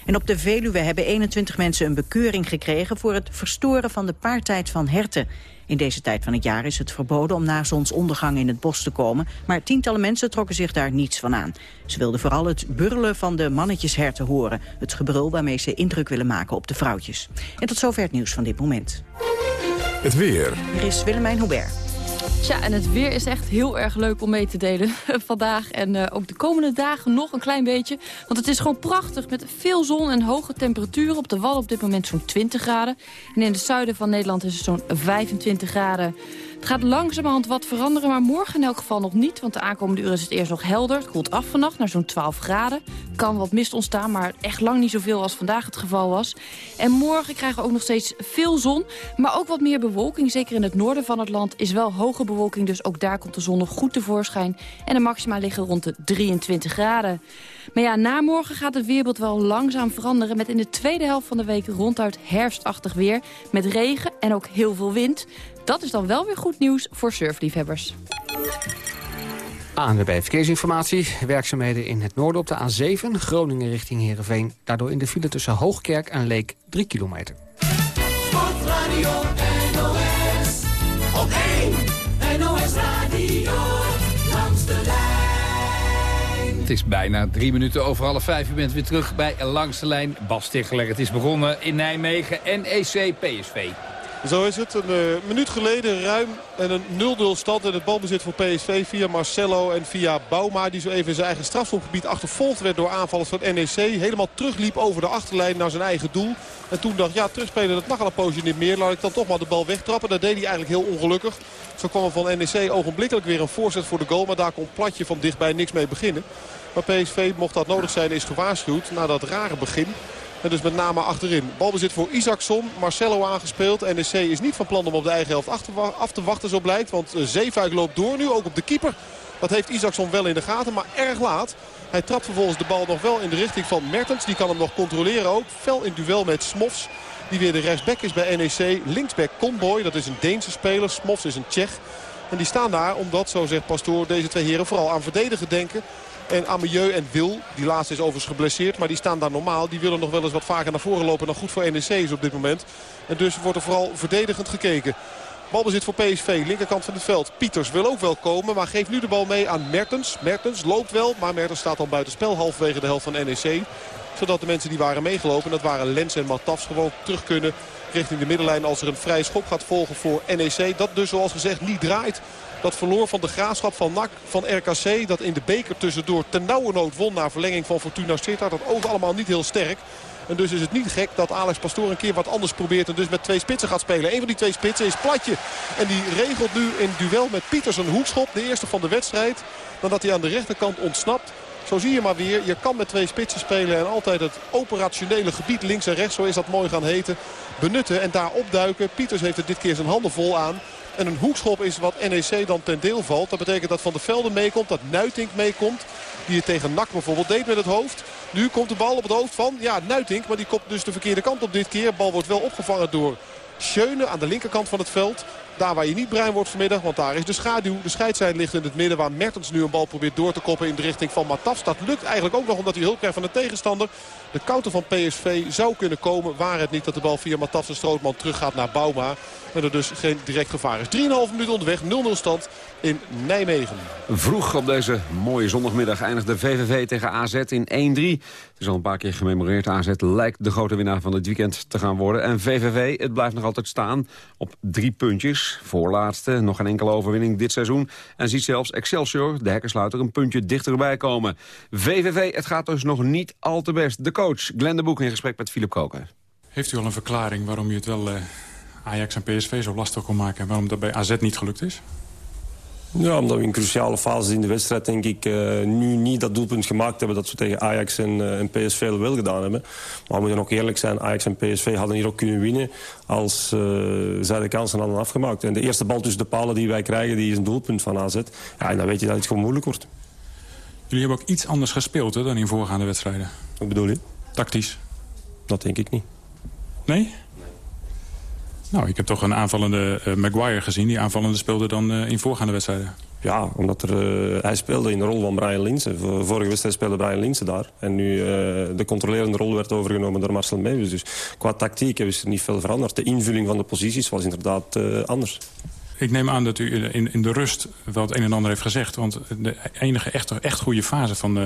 En op de Veluwe hebben 21 mensen een bekeuring gekregen voor het verstoren van de paartijd van herten. In deze tijd van het jaar is het verboden om na zonsondergang in het bos te komen, maar tientallen mensen trokken zich daar niets van aan. Ze wilden vooral het burrelen van de mannetjesherten horen, het gebrul waarmee ze indruk willen maken op de vrouwtjes. En tot zover het nieuws van dit moment. Het weer. Hier is Willemijn Hubert. Tja, en het weer is echt heel erg leuk om mee te delen vandaag. En uh, ook de komende dagen nog een klein beetje. Want het is gewoon prachtig met veel zon en hoge temperaturen. Op de wal op dit moment zo'n 20 graden. En in het zuiden van Nederland is het zo'n 25 graden. Het gaat langzamerhand wat veranderen, maar morgen in elk geval nog niet. Want de aankomende uren is het eerst nog helder. Het koelt af vannacht naar zo'n 12 graden. Kan wat mist ontstaan, maar echt lang niet zoveel als vandaag het geval was. En morgen krijgen we ook nog steeds veel zon, maar ook wat meer bewolking. Zeker in het noorden van het land is wel hoge bewolking, dus ook daar komt de zon nog goed tevoorschijn. En de maxima liggen rond de 23 graden. Maar ja, na morgen gaat het weerbeeld wel langzaam veranderen... met in de tweede helft van de week ronduit herfstachtig weer... met regen en ook heel veel wind. Dat is dan wel weer goed nieuws voor surfliefhebbers. ANWB Verkeersinformatie. Werkzaamheden in het noorden op de A7. Groningen richting Heerenveen. Daardoor in de file tussen Hoogkerk en Leek 3 kilometer. Sportradio NOS. Op 1 NOS Radio. Langs de lijn. Het is bijna drie minuten over half vijf. U bent weer terug bij Langs de Lijn. Bas Ticheler. Het is begonnen in Nijmegen. NEC PSV. Zo is het. Een uh, minuut geleden ruim en een 0-0 stand. En het balbezit voor PSV via Marcelo en via Bouma. Die zo even in zijn eigen strafschopgebied achtervolgd werd door aanvallers van NEC. Helemaal terugliep over de achterlijn naar zijn eigen doel. En toen dacht, ja terugspelen dat mag al een poosje niet meer. Laat ik dan toch maar de bal wegtrappen. Dat deed hij eigenlijk heel ongelukkig. Zo kwam er van NEC ogenblikkelijk weer een voorzet voor de goal. Maar daar kon Platje van dichtbij niks mee beginnen. Maar PSV, mocht dat nodig zijn, is gewaarschuwd na dat rare begin. En dus met name achterin. Balbezit voor Isaacson. Marcelo aangespeeld. NEC is niet van plan om op de eigen helft af te wachten zo blijkt. Want Zeefuik loopt door nu. Ook op de keeper. Dat heeft Isaacson wel in de gaten. Maar erg laat. Hij trapt vervolgens de bal nog wel in de richting van Mertens. Die kan hem nog controleren ook. Fel in duel met Smofs. Die weer de rechtsback is bij NEC. Linksback Conboy. Dat is een Deense speler. Smofs is een Tsjech. En die staan daar omdat, zo zegt Pastoor, deze twee heren vooral aan verdedigen denken. En Amieux en Wil, die laatste is overigens geblesseerd. Maar die staan daar normaal. Die willen nog wel eens wat vaker naar voren lopen dan goed voor NEC is op dit moment. En dus wordt er vooral verdedigend gekeken. Balbezit voor PSV, linkerkant van het veld. Pieters wil ook wel komen, maar geeft nu de bal mee aan Mertens. Mertens loopt wel, maar Mertens staat al buiten spel halverwege de helft van NEC. Zodat de mensen die waren meegelopen, dat waren Lens en Matafs, gewoon terug kunnen richting de middenlijn als er een vrije schop gaat volgen voor NEC. Dat dus zoals gezegd niet draait. Dat verloor van de graafschap van NAC, van RKC. Dat in de beker tussendoor ten nauwe nood won na verlenging van Fortuna Sittard. Dat oog allemaal niet heel sterk. En dus is het niet gek dat Alex Pastoor een keer wat anders probeert. En dus met twee spitsen gaat spelen. Een van die twee spitsen is Platje. En die regelt nu in duel met Pieters een hoekschop. De eerste van de wedstrijd. Dan dat hij aan de rechterkant ontsnapt. Zo zie je maar weer. Je kan met twee spitsen spelen. En altijd het operationele gebied links en rechts. Zo is dat mooi gaan heten. Benutten en daar opduiken. Pieters heeft er dit keer zijn handen vol aan. En een hoekschop is wat NEC dan ten deel valt. Dat betekent dat Van der Velde meekomt. Dat Nuitink meekomt. Die het tegen NAC bijvoorbeeld deed met het hoofd. Nu komt de bal op het hoofd van ja, Nuitink. Maar die komt dus de verkeerde kant op dit keer. Bal wordt wel opgevangen door Schöne aan de linkerkant van het veld. Daar waar je niet bruin wordt vanmiddag, want daar is de schaduw. De scheidslijn ligt in het midden waar Mertens nu een bal probeert door te koppen in de richting van Matafs. Dat lukt eigenlijk ook nog omdat hij hulp krijgt van de tegenstander. De counter van PSV zou kunnen komen. Waar het niet dat de bal via Matafs en Strootman teruggaat naar Bouma. En er dus geen direct gevaar is. 3,5 minuten onderweg, 0-0 stand in Nijmegen. Vroeg op deze mooie zondagmiddag eindigde VVV tegen AZ in 1-3. Is al een paar keer gememoreerd. AZ lijkt de grote winnaar van het weekend te gaan worden. En VVV, het blijft nog altijd staan op drie puntjes. Voorlaatste, nog geen enkele overwinning dit seizoen. En ziet zelfs Excelsior, de hekkersluiter, een puntje dichterbij komen. VVV, het gaat dus nog niet al te best. De coach, Glenn de Boek, in gesprek met Philip Koken. Heeft u al een verklaring waarom u het wel uh, Ajax en PSV zo lastig kon maken... en waarom dat bij AZ niet gelukt is? Ja, omdat we in cruciale fases in de wedstrijd denk ik uh, nu niet dat doelpunt gemaakt hebben... dat we tegen Ajax en, uh, en PSV wel gedaan hebben. Maar we moeten ook eerlijk zijn, Ajax en PSV hadden hier ook kunnen winnen... als uh, zij de kansen hadden afgemaakt. En de eerste bal tussen de palen die wij krijgen, die is een doelpunt van AZ. Ja, en dan weet je dat het gewoon moeilijk wordt. Jullie hebben ook iets anders gespeeld hè, dan in voorgaande wedstrijden. Wat bedoel je? Tactisch. Dat denk ik niet. Nee? Nou, ik heb toch een aanvallende uh, Maguire gezien. Die aanvallende speelde dan uh, in voorgaande wedstrijden. Ja, omdat er, uh, hij speelde in de rol van Brian Linsen. Vorige wedstrijd speelde Brian Linsen daar. En nu de controlerende rol werd overgenomen door Marcel Meeuwis. Dus qua tactiek is er niet veel veranderd. De invulling van de posities was inderdaad anders. Ik neem aan dat u in, in de rust wel het een en ander heeft gezegd. Want de enige echt, echt goede fase van,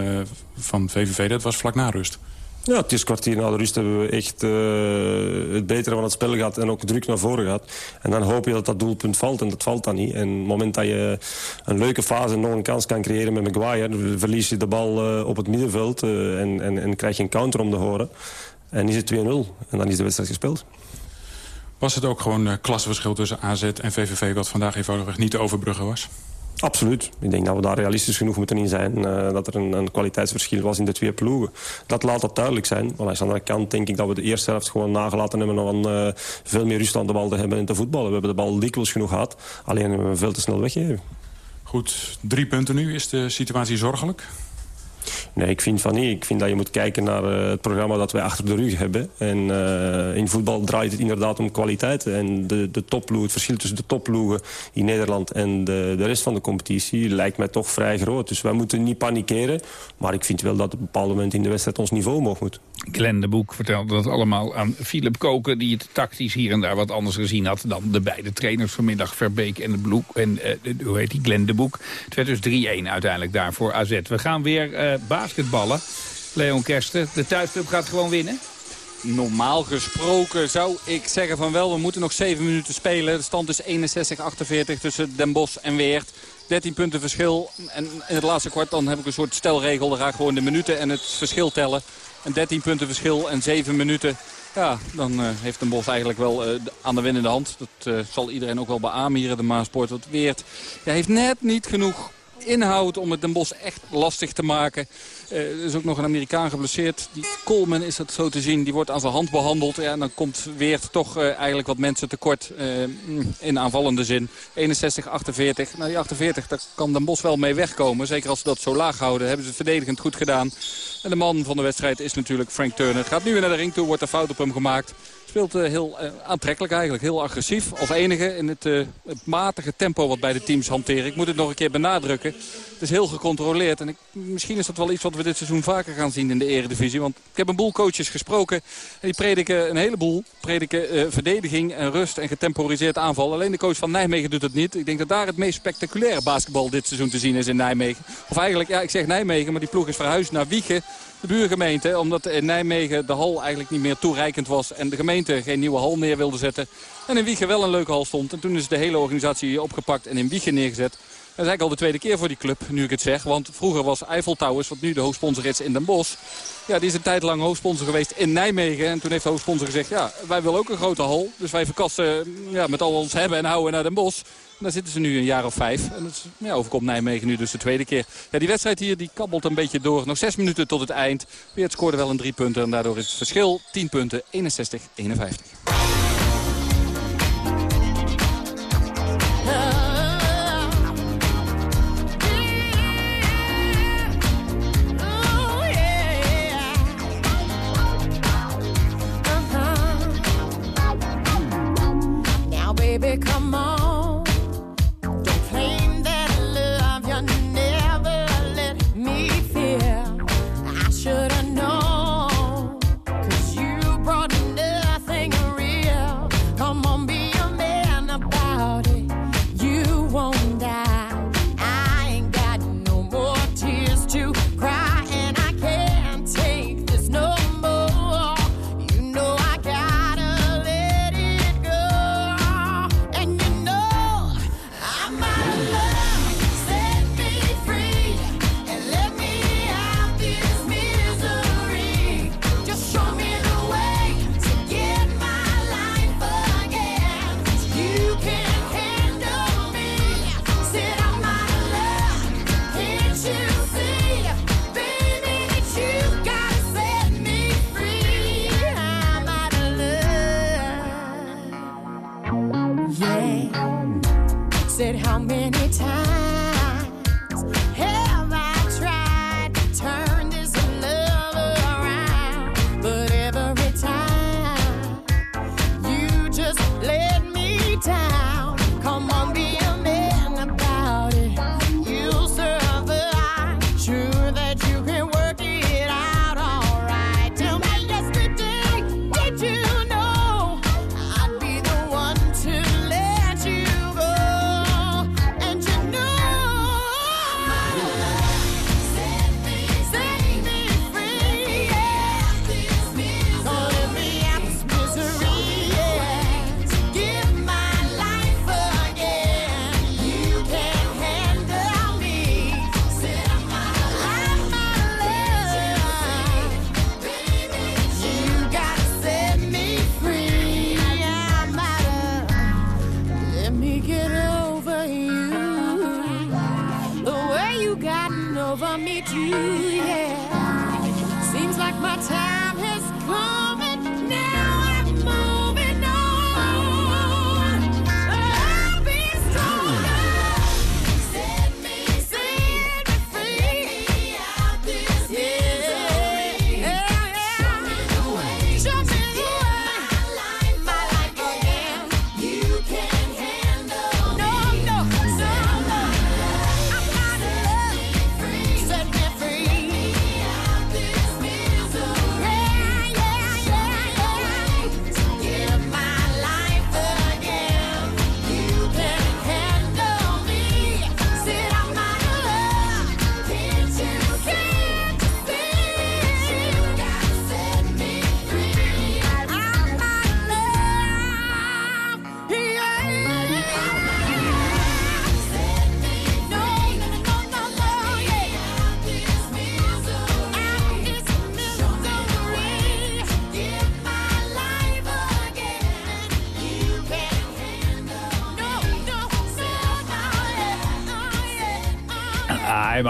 van VVV, dat was vlak na rust. Ja, het is kwartier na de rust hebben we echt uh, het betere van het spel gehad en ook druk naar voren gehad. En dan hoop je dat dat doelpunt valt en dat valt dan niet. En op het moment dat je een leuke fase nog een kans kan creëren met Maguire... verlies je de bal uh, op het middenveld uh, en, en, en krijg je een counter om te horen. En is het 2-0 en dan is de wedstrijd gespeeld. Was het ook gewoon een klassenverschil tussen AZ en VVV... wat vandaag eenvoudigweg niet te overbruggen was? Absoluut. Ik denk dat we daar realistisch genoeg moeten in zijn. Uh, dat er een, een, kwaliteitsverschil was in de twee ploegen. Dat laat dat duidelijk zijn. Maar aan de andere kant denk ik dat we de eerste helft gewoon nagelaten hebben... om uh, veel meer rust aan de bal te hebben en te voetballen. We hebben de bal dikwijls genoeg gehad. Alleen hebben we veel te snel weggegeven. Goed, drie punten nu. Is de situatie zorgelijk? Nee, ik vind van niet. Ik vind dat je moet kijken naar uh, het programma dat wij achter de rug hebben. En uh, in voetbal draait het inderdaad om kwaliteit. En de, de het verschil tussen de topploegen in Nederland en de, de rest van de competitie lijkt mij toch vrij groot. Dus wij moeten niet panikeren. Maar ik vind wel dat op een bepaald moment in de wedstrijd ons niveau omhoog moet. Glenn de Boek vertelde dat allemaal aan Philip Koken... die het tactisch hier en daar wat anders gezien had... dan de beide trainers vanmiddag, Verbeek en de Bloek. En uh, hoe heet die, Glenn de Boek. Het werd dus 3-1 uiteindelijk daar voor AZ. We gaan weer basketballen. Leon Kersten, de thuisclub gaat gewoon winnen? Normaal gesproken zou ik zeggen van wel, we moeten nog 7 minuten spelen. De stand is 61-48 tussen Den Bosch en Weert. 13 punten verschil. En in het laatste kwart dan heb ik een soort stelregel. Dan ga ik gewoon de minuten en het verschil tellen. Een 13 punten verschil en 7 minuten. Ja, dan uh, heeft Den Bos eigenlijk wel uh, aan de winnende hand. Dat zal iedereen ook wel beamen hier in de Maasport. Dat Weert ja, heeft net niet genoeg inhoud om het Den Bos echt lastig te maken. Uh, er is ook nog een Amerikaan geblesseerd. Die Coleman is dat zo te zien. Die wordt aan zijn hand behandeld. En dan komt Weert toch uh, eigenlijk wat mensen tekort uh, in aanvallende zin. 61-48. Nou, die 48, daar kan Den Bos wel mee wegkomen. Zeker als ze dat zo laag houden. Hebben ze het verdedigend goed gedaan. En de man van de wedstrijd is natuurlijk Frank Turner. Gaat nu weer naar de ring toe. Wordt er fout op hem gemaakt. Speelt uh, heel uh, aantrekkelijk eigenlijk. Heel agressief. Als enige in het, het, matige tempo wat bij de teams hanteren. Ik moet het nog een keer benadrukken. Het is heel gecontroleerd. En ik, misschien is dat wel iets wat we dit seizoen vaker gaan zien in de eredivisie. Want ik heb een boel coaches gesproken. En die prediken een heleboel. Prediken verdediging en rust en getemporiseerd aanval. Alleen de coach van Nijmegen doet het niet. Ik denk dat daar het meest spectaculaire basketbal dit seizoen te zien is in Nijmegen. Of eigenlijk, ja, ik zeg Nijmegen, maar die ploeg is verhuisd naar Wiegen de buurgemeente. Omdat in Nijmegen de hal eigenlijk niet meer toereikend was. En de gemeente geen nieuwe hal neer wilde zetten. En in Wiegen wel een leuke hal stond. En toen is de hele organisatie opgepakt en in Wiegen neergezet. Dat is eigenlijk al de tweede keer voor die club, nu ik het zeg. Want vroeger was Eiffel Towers, wat nu de hoofdsponsor is in Den Bosch... Ja, die is een tijd lang hoofdsponsor geweest in Nijmegen. En toen heeft de hoofdsponsor gezegd, ja, wij willen ook een grote hal. Dus wij verkassen ja, met al ons hebben en houden naar Den Bosch. En daar zitten ze nu een jaar of vijf. En ja, overkomt Nijmegen nu dus de tweede keer. Ja, die wedstrijd hier die kabbelt een beetje door. Nog zes minuten tot het eind. Weert scoorde wel een drie punten. En daardoor is het verschil 10 punten, 61-51.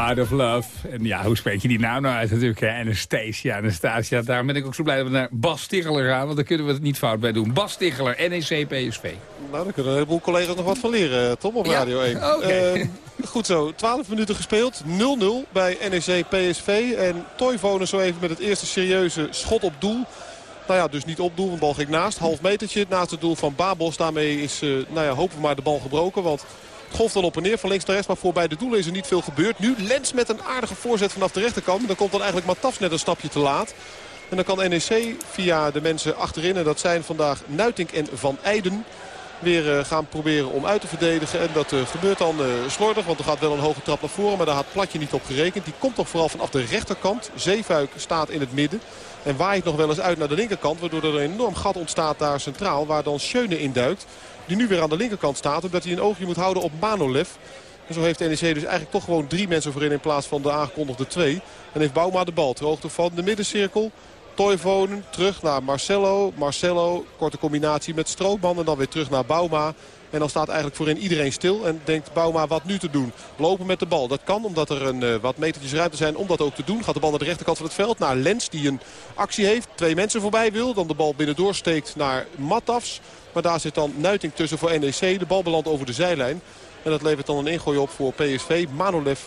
Out of love. En ja, hoe spreek je die naam nou uit natuurlijk? hè? Anastasia, Anastasia. Daarom ben ik ook zo blij dat we naar Bas Stiggeler gaan. Want daar kunnen we het niet fout bij doen. Bas Stiggeler, NEC PSV. Nou, daar kunnen een heleboel collega's nog wat van leren, eh, Tom, op Ja, Radio 1. oké. Eh, goed zo, 12 minuten gespeeld. 0-0 bij NEC PSV. En Toivonen zo even met het eerste serieuze schot op doel. Nou ja, dus niet op doel, want de bal ging naast. Half metertje naast het doel van Babos. Daarmee is, eh, nou ja, hopen we maar de bal gebroken. Want Het golft dan op en neer van links naar rechts. Maar voorbij de doelen is er niet veel gebeurd. Nu Lens met een aardige voorzet vanaf de rechterkant. Dan komt dan eigenlijk Matafs net een stapje te laat. En dan kan NEC via de mensen achterin. En dat zijn vandaag Nuitink en Van Eijden weer eh, gaan proberen om uit te verdedigen. En dat eh, gebeurt dan uh, slordig, want er gaat wel een hoge trap naar voren. Maar daar had Platje niet op gerekend. Die komt toch vooral vanaf de rechterkant. Zeefuik staat in het midden. En waait nog wel eens uit naar de linkerkant. Waardoor er een enorm gat ontstaat daar centraal. Waar dan Schöne induikt. Die nu weer aan de linkerkant staat. Omdat hij een oogje moet houden op Manolev. En zo heeft NEC dus eigenlijk toch gewoon drie mensen voorin in plaats van de aangekondigde twee. En heeft Bouma de bal ter hoogte van de middencirkel. Toivonen terug naar Marcelo. Marcelo, korte combinatie met Strootman. En dan weer terug naar Bouma. En dan staat eigenlijk voorin iedereen stil. En denkt Bouma wat nu te doen. Lopen met de bal. Dat kan omdat er een, uh, wat metertjes ruimte zijn om dat ook te doen. Gaat de bal naar de rechterkant van het veld. Naar Lens die een actie heeft. Twee mensen voorbij wil. Dan de bal binnendoor steekt naar Matafs. Maar daar zit dan Nuiting tussen voor NEC. De bal belandt over de zijlijn. En dat levert dan een ingooi op voor PSV. Manolev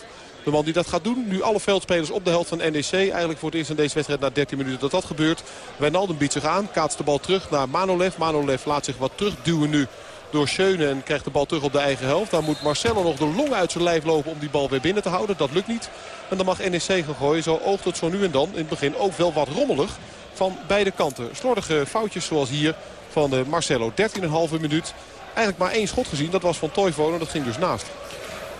de man die dat gaat doen. Nu alle veldspelers op de helft van NEC. Eigenlijk voor het eerst in deze wedstrijd na 13 minuten dat dat gebeurt. Wijnaldum biedt zich aan. Kaatst de bal terug naar Manolev. Manolev laat zich wat terugduwen nu door Schöne en krijgt de bal terug op de eigen helft. Dan moet Marcelo nog de long uit zijn lijf lopen om die bal weer binnen te houden. Dat lukt niet. En dan mag NEC gaan gooien. Zo oogt het zo nu en dan in het begin ook wel wat rommelig van beide kanten. Slordige foutjes zoals hier van eh, Marcelo. 13,5 minuut. Eigenlijk maar één schot gezien. Dat was van Toivonen. Dat ging dus naast.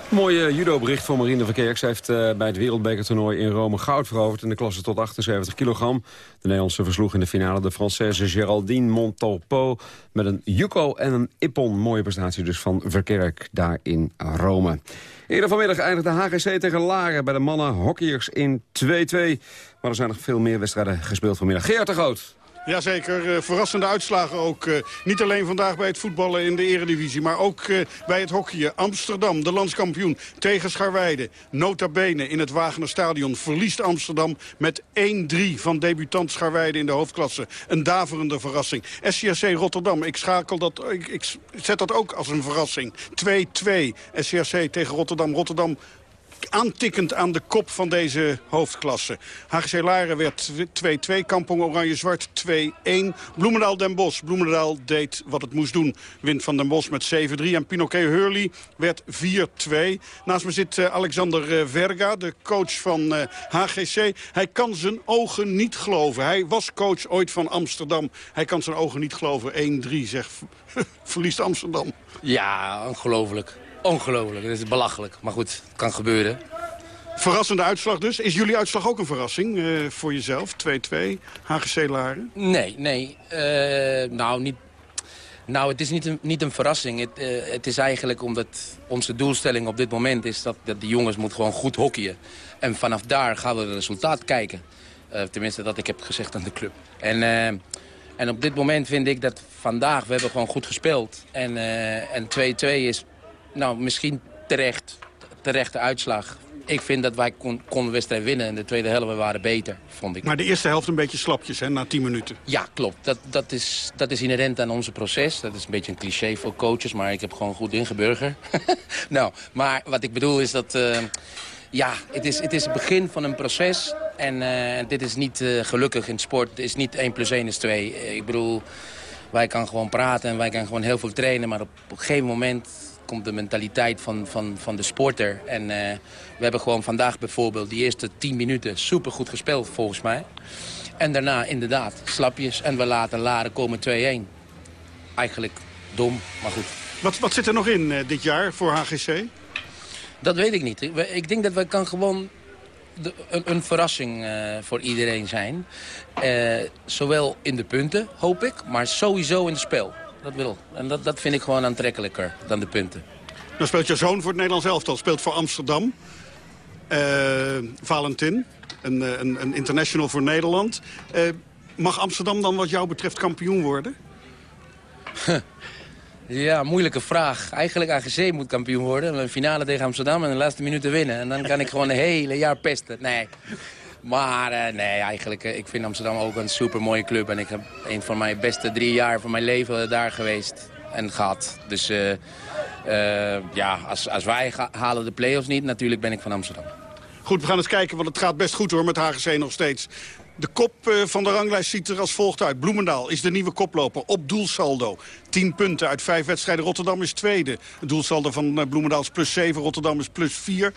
Mooi uh, judo-bericht voor Marine Verkerk. Ze heeft uh, bij het wereldbekertoernooi in Rome goud veroverd... in de klasse tot 78 kilogram. De Nederlandse versloeg in de finale de Française Geraldine Montalpo... met een yuko en een ippon. Mooie prestatie dus van Verkerk daar in Rome. Eerder vanmiddag eindigde HGC tegen Laren bij de mannen hockeyers in 2-2. Maar er zijn nog veel meer wedstrijden gespeeld vanmiddag. Geert de Groot. Jazeker, uh, verrassende uitslagen ook. Uh, niet alleen vandaag bij het voetballen in de eredivisie... maar ook uh, bij het hockeyen. Amsterdam, de landskampioen, tegen Scharweide. Nota bene in het Wagener Stadion verliest Amsterdam... met 1-3 van debutant Scharweide in de hoofdklasse. Een daverende verrassing. SCRC Rotterdam, ik, schakel dat, ik, ik zet dat ook als een verrassing. 2-2, SCRC tegen Rotterdam. Rotterdam aantikkend aan de kop van deze hoofdklasse. HGC Laren werd 2-2, Kampong Oranje-Zwart 2-1. Bloemendaal Den Bosch. Bloemendaal deed wat het moest doen. Wint van Den Bosch met 7-3. En Pinoquet Hurley werd 4-2. Naast me zit uh, Alexander uh, Verga, de coach van HGC. Hij kan zijn ogen niet geloven. Hij was coach ooit van Amsterdam. Hij kan zijn ogen niet geloven. 1-3 zegt verliest Amsterdam. Ja, ongelooflijk. Ongelooflijk, dat is belachelijk. Maar goed, het kan gebeuren. Verrassende uitslag dus. Is jullie uitslag ook een verrassing uh, voor jezelf? 2-2, HGC Laren? Nee, nee. Uh, nou, niet, nou, het is niet een, niet een verrassing. Het, uh, het is eigenlijk omdat onze doelstelling op dit moment is... dat, dat de jongens moeten gewoon goed hockeyen. En vanaf daar gaan we het resultaat kijken. tenminste, dat ik heb gezegd aan de club. En... En op dit moment vind ik dat vandaag, we hebben gewoon goed gespeeld. En 2-2 is nou, misschien terecht. Terechte uitslag. Ik vind dat wij kon, konden de wedstrijd winnen. En de tweede helft we waren beter, vond ik. Maar de eerste helft een beetje slapjes, hè, na 10 minuten. Ja, klopt. Dat, dat, is, dat is inherent aan onze proces. Dat is een beetje een cliché voor coaches, maar ik heb gewoon goed ingeburger. nou, maar wat ik bedoel is dat... Uh, ja, het is, het is het begin van een proces. En uh, dit is niet uh, gelukkig in sport. Het is niet 1 plus 1 is 2. ik bedoel, wij kan gewoon praten en wij kan gewoon heel veel trainen. Maar op een gegeven moment komt de mentaliteit van, van, van de sporter. En uh, we hebben gewoon vandaag bijvoorbeeld die eerste 10 minuten supergoed gespeeld volgens mij. En daarna inderdaad slapjes en we laten Laren komen 2-1. Eigenlijk dom, maar goed. Wat, wat zit er nog in uh, dit jaar voor HGC? Dat weet ik niet. Ik, ik denk dat we kan gewoon de, een, een, verrassing uh, voor iedereen zijn. zowel in de punten, hoop ik, maar sowieso in het spel dat wil. En dat, dat vind ik gewoon aantrekkelijker dan de punten. Dan speelt je zoon voor het Nederlands elftal. Speelt voor Amsterdam. Uh, Valentin. Een, een, een, international voor Nederland. Uh, mag Amsterdam dan wat jou betreft kampioen worden? Ja, moeilijke vraag. Eigenlijk AGC moet kampioen worden. Een finale tegen Amsterdam en de laatste minuten winnen. En dan kan ik gewoon een hele jaar pesten. Nee. Maar uh, nee, eigenlijk, uh, ik vind Amsterdam ook een super mooie club. En ik heb een van mijn beste drie jaar van mijn leven daar geweest en gehad. Dus uh, ja, als, als wij halen de play-offs niet, natuurlijk ben ik van Amsterdam. Goed, we gaan eens kijken, want het gaat best goed hoor met HGC nog steeds. De kop eh, van de ranglijst ziet er als volgt uit. Bloemendaal is de nieuwe koploper op doelsaldo. 10 punten uit vijf wedstrijden. Rotterdam is tweede. Het doelsaldo van eh, Bloemendaal is plus 7. Rotterdam is plus 4.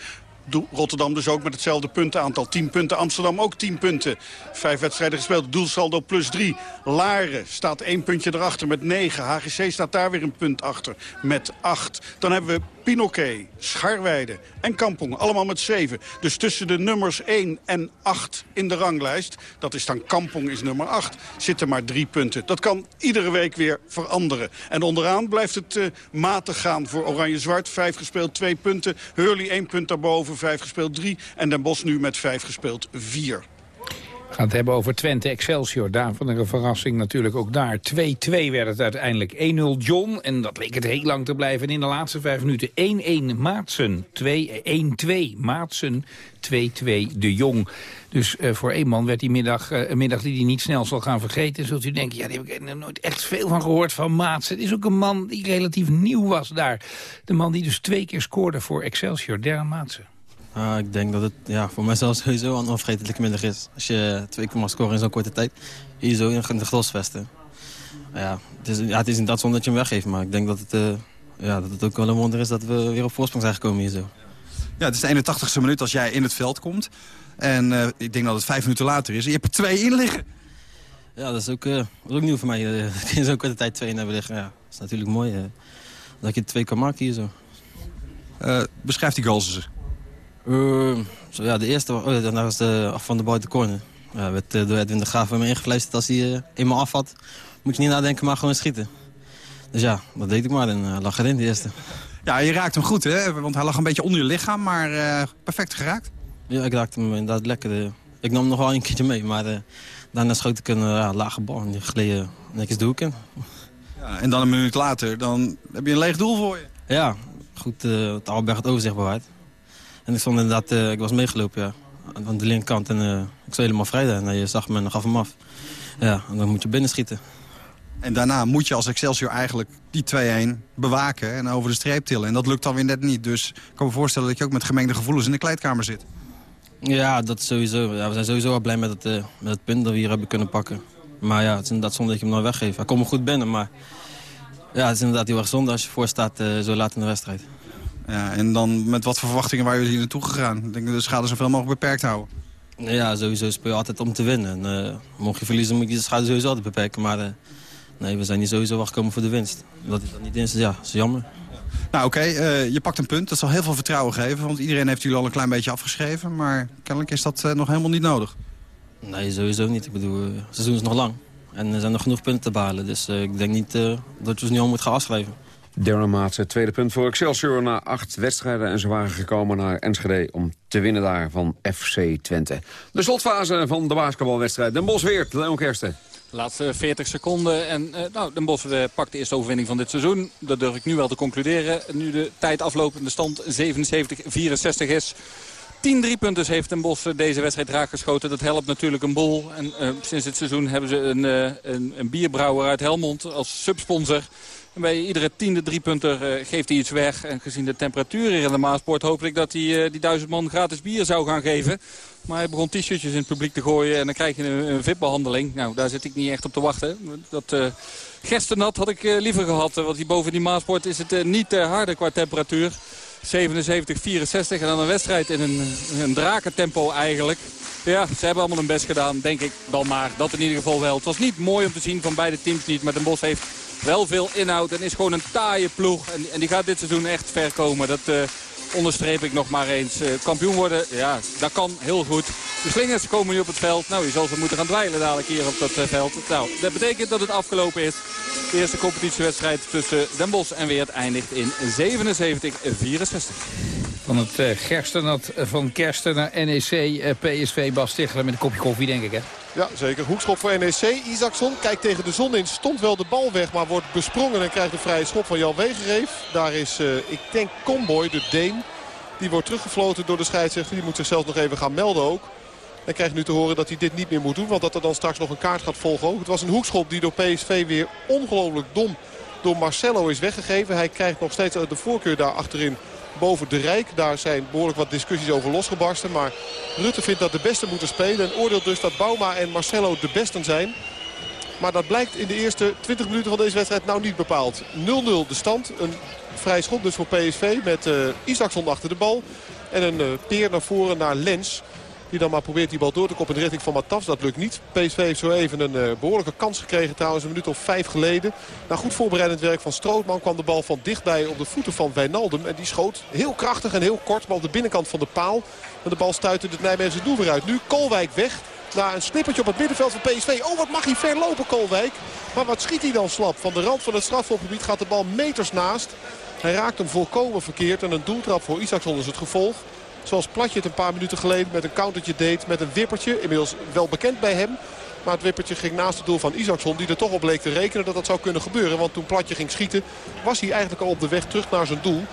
Rotterdam dus ook met hetzelfde puntenaantal. 10 punten. Amsterdam ook 10 punten. Vijf wedstrijden gespeeld. Doelsaldo plus 3. Laren staat één puntje erachter met 9. HGC staat daar weer een punt achter met 8. Dan hebben we Pinoquet, Scharweide en Kampong. Allemaal met 7. Dus tussen de nummers 1 en 8 in de ranglijst... dat is dan Kampong is nummer 8, zitten maar drie punten. Dat kan iedere week weer veranderen. En onderaan blijft het eh, matig gaan voor Oranje-Zwart. 5 gespeeld, 2 punten. Hurley 1 punt daarboven, 5 gespeeld, 3. En Den Bosch nu met 5 gespeeld, 4. We gaan het hebben over Twente Excelsior. Daar van een verrassing natuurlijk ook daar. 2-2 werd het uiteindelijk 1-0 John. En dat leek het heel lang te blijven. En in de laatste vijf minuten 1-1 Maatsen. 1-2 Maatsen. 2-2 De Jong. Dus eh, voor één man werd die middag eh, een middag die hij niet snel zal gaan vergeten. Zult u denken, ja, daar heb ik nooit echt veel van gehoord van Maatsen. Het is ook een man die relatief nieuw was daar. De man die dus twee keer scoorde voor Excelsior, Darren Maatsen. Ah, ik denk dat het ja, voor mijzelf sowieso een onvergetelijke middag is. Als je twee keer mag scoren in zo'n korte tijd, hier zo in de grosvesten. Ja, het is, ja, het is inderdaad zonde dat je hem weggeeft, maar ik denk dat het, eh, ja, dat het ook wel een wonder is dat we weer op voorsprong zijn gekomen hier zo. Ja, het is de 81ste minuut als jij in het veld komt. En eh, ik denk dat het vijf minuten later is. Je hebt er twee in liggen. Ja, dat is ook, eh, dat is ook nieuw voor mij. dat ik in zo'n korte tijd twee in hebben liggen. Ja, dat is natuurlijk mooi dat je twee kan maken hier zo. Beschrijf die goals eens. Eh, zo, ja, de eerste oh, daarna was de af van de buitencorner. Ja, werd eh, door Edwin de Graaf bij me ingefluisterd. Als hij eh, eenmaal afvat, moet je niet nadenken, maar gewoon schieten. Dus ja, dat deed ik maar en uh, lag erin, de eerste. Ja, je raakt hem goed, hè? Want hij lag een beetje onder je lichaam, maar eh, perfect geraakt. Ja, ik raakte hem inderdaad lekker. eh. Ik nam hem nog wel een keertje mee, maar eh, daarna schoot ik een eh, lage bal. En die gleden netjes de hoek in. Ja, en dan een minuut later, dan heb je een leeg doel voor je. Ja, goed, eh het Alberg het overzicht bewaard. En ik stond inderdaad, eh, ik was meegelopen, ja. Aan de linkerkant en eh, ik stond helemaal vrij daar. En je zag me en gaf hem af. Ja, en dan moet je binnenschieten. En daarna moet je als Excelsior eigenlijk die 2-1 bewaken en over de streep tillen. En dat lukt dan weer net niet. Dus ik kan me voorstellen dat je ook met gemengde gevoelens in de kleedkamer zit. Ja, dat sowieso. Ja, we zijn sowieso wel blij met het, eh, met het punt dat we hier hebben kunnen pakken. Maar ja, het is inderdaad zonde dat je hem nou weggeeft. Hij komt er goed binnen, maar ja, het is inderdaad heel erg zonde als je voor staat zo laat in de wedstrijd. Ja, en dan met wat voor verwachtingen waar jullie hier naartoe gegaan? Ik denk dat de schade zoveel mogelijk beperkt houden. Ja, sowieso speel je altijd om te winnen. En, eh, mocht je verliezen moet je de schade sowieso altijd beperken. Maar eh, nee, we zijn hier sowieso wel gekomen voor de winst. Dat het dan niet is, ja, is jammer. Nou oké, eh, je pakt een punt. Dat zal heel veel vertrouwen geven. Want iedereen heeft jullie al een klein beetje afgeschreven. Maar kennelijk is dat nog helemaal niet nodig. Nee, sowieso niet. Ik bedoel, het seizoen is nog lang. En er zijn nog genoeg punten te behalen. Dus ik denk niet dat je ons nu al moet gaan afschrijven. Darren Maatsen, tweede punt voor Excelsior na acht wedstrijden. En ze waren gekomen naar Enschede om te winnen daar van FC Twente. De slotfase van de basketbalwedstrijd. Den Bosch Weert, Leon Kersten. De laatste 40 seconden. En eh, nou, Den Bosch eh, pakt de eerste overwinning van dit seizoen. Dat durf ik nu wel te concluderen. Nu de tijd afloopt en de stand 77-64 is. 10 driepunters heeft Den Bosch eh, deze wedstrijd raakgeschoten. Dat helpt natuurlijk een boel. En sinds dit seizoen hebben ze een, een, een bierbrouwer uit Helmond als subsponsor. En bij iedere tiende driepunter eh, geeft hij iets weg. En gezien de temperatuur hier in de Maasport hoopte ik dat hij eh, die duizend man gratis bier zou gaan geven. Maar hij begon t-shirtjes in het publiek te gooien en dan krijg je een, VIP-behandeling. Nou, daar zit ik niet echt op te wachten. Dat gerstenat had ik liever gehad, want hier boven die Maasport is het uh, niet te harde qua temperatuur. 77, 64 en dan een wedstrijd in een, een drakentempo eigenlijk. Ja, ze hebben allemaal hun best gedaan, denk ik dan maar. Dat in ieder geval wel. Het was niet mooi om te zien van beide teams niet, maar Den Bosch heeft wel veel inhoud en is gewoon een taaie ploeg. En, en die gaat dit seizoen echt ver komen. Dat uh, onderstreep ik nog maar eens. Uh, kampioen worden, ja, dat kan heel goed. De slingers komen nu op het veld. Nou, je zal ze moeten gaan dweilen dadelijk hier op dat uh, veld. Nou, dat betekent dat het afgelopen is. De eerste competitiewedstrijd tussen Den Bosch en Weert eindigt in 77-64. Van het uh, gerstenat van Kersten naar NEC, uh, PSV, Bas met een kopje koffie, denk ik, hè? Ja, zeker. Hoekschop voor NEC. Isaacson kijkt tegen de zon in. Stond wel de bal weg, maar wordt besprongen en krijgt een vrije schop van Jan Wegereef. Daar is, ik denk, Comboy, de Deen. Die wordt teruggefloten door de scheidsrechter. Die moet zichzelf nog even gaan melden ook. En krijgt nu te horen dat hij dit niet meer moet doen. Want dat er dan straks nog een kaart gaat volgen. Het was een hoekschop die door PSV weer ongelooflijk dom door Marcelo is weggegeven. Hij krijgt nog steeds de voorkeur daar achterin boven de Rijk. Daar zijn behoorlijk wat discussies over losgebarsten. Maar Rutte vindt dat de beste moeten spelen. En oordeelt dus dat Bauma en Marcelo de besten zijn. Maar dat blijkt in de eerste 20 minuten van deze wedstrijd nou niet bepaald. 0-0 de stand. Een vrij schot dus voor PSV met uh, Isaacson achter de bal. En een uh, peer naar voren naar Lens. Die dan maar probeert die bal door te koppen in de richting van Matas. Dat lukt niet. PSV heeft zo even een uh, behoorlijke kans gekregen trouwens een minuut of vijf geleden. Na goed voorbereidend werk van Strootman kwam de bal van dichtbij op de voeten van Wijnaldum. En die schoot heel krachtig en heel kort, maar op de binnenkant van de paal. En de bal stuitte het Nijmeegse doel weer uit. Nu Kolwijk weg. Na een snippertje op het middenveld van PSV. Oh, wat mag hij ver lopen, Kolwijk. Maar wat schiet hij dan slap? Van de rand van het strafschopgebied gaat de bal meters naast. Hij raakt hem volkomen verkeerd. En een doeltrap voor Isaacson is het gevolg. Zoals Platje het een paar minuten geleden met een countertje deed. Met een wippertje. Inmiddels wel bekend bij hem. Maar het wippertje ging naast het doel van Isaacson. Die er toch op bleek te rekenen dat dat zou kunnen gebeuren. Want toen Platje ging schieten was hij eigenlijk al op de weg terug naar zijn doel.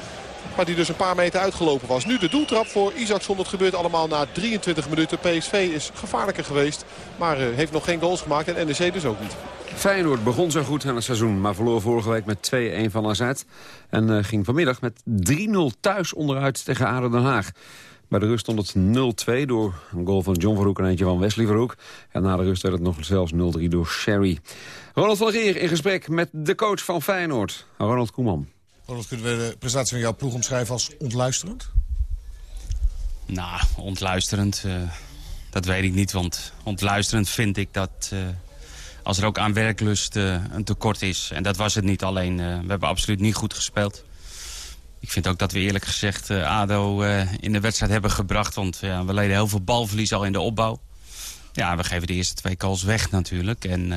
Maar die dus een paar meter uitgelopen was. Nu de doeltrap voor Isaacson. Dat gebeurt allemaal na 23 minuten. PSV is gevaarlijker geweest. Maar uh, heeft nog geen goals gemaakt. En NEC dus ook niet. Feyenoord begon zo goed aan het seizoen, maar verloor vorige week met 2-1 van AZ. En uh, ging vanmiddag met 3-0 thuis onderuit tegen ADO Den Haag. Bij de rust stond het 0-2 door een goal van John Verhoek en eentje van Wesley Verhoek. En na de rust werd het nog zelfs 0-3 door Sherry. Ronald van Geer in gesprek met de coach van Feyenoord, Ronald Koeman. Ronald, kunnen we de prestatie van jouw ploeg omschrijven als ontluisterend? Nou, ontluisterend, uh, dat weet ik niet. Want ontluisterend vind ik dat... Uh, als er ook aan werklust uh, een tekort is. En dat was het niet alleen. we hebben absoluut niet goed gespeeld. Ik vind ook dat we eerlijk gezegd ADO in de wedstrijd hebben gebracht. Want we leden heel veel balverlies al in de opbouw. Ja, we geven de eerste twee calls weg natuurlijk. En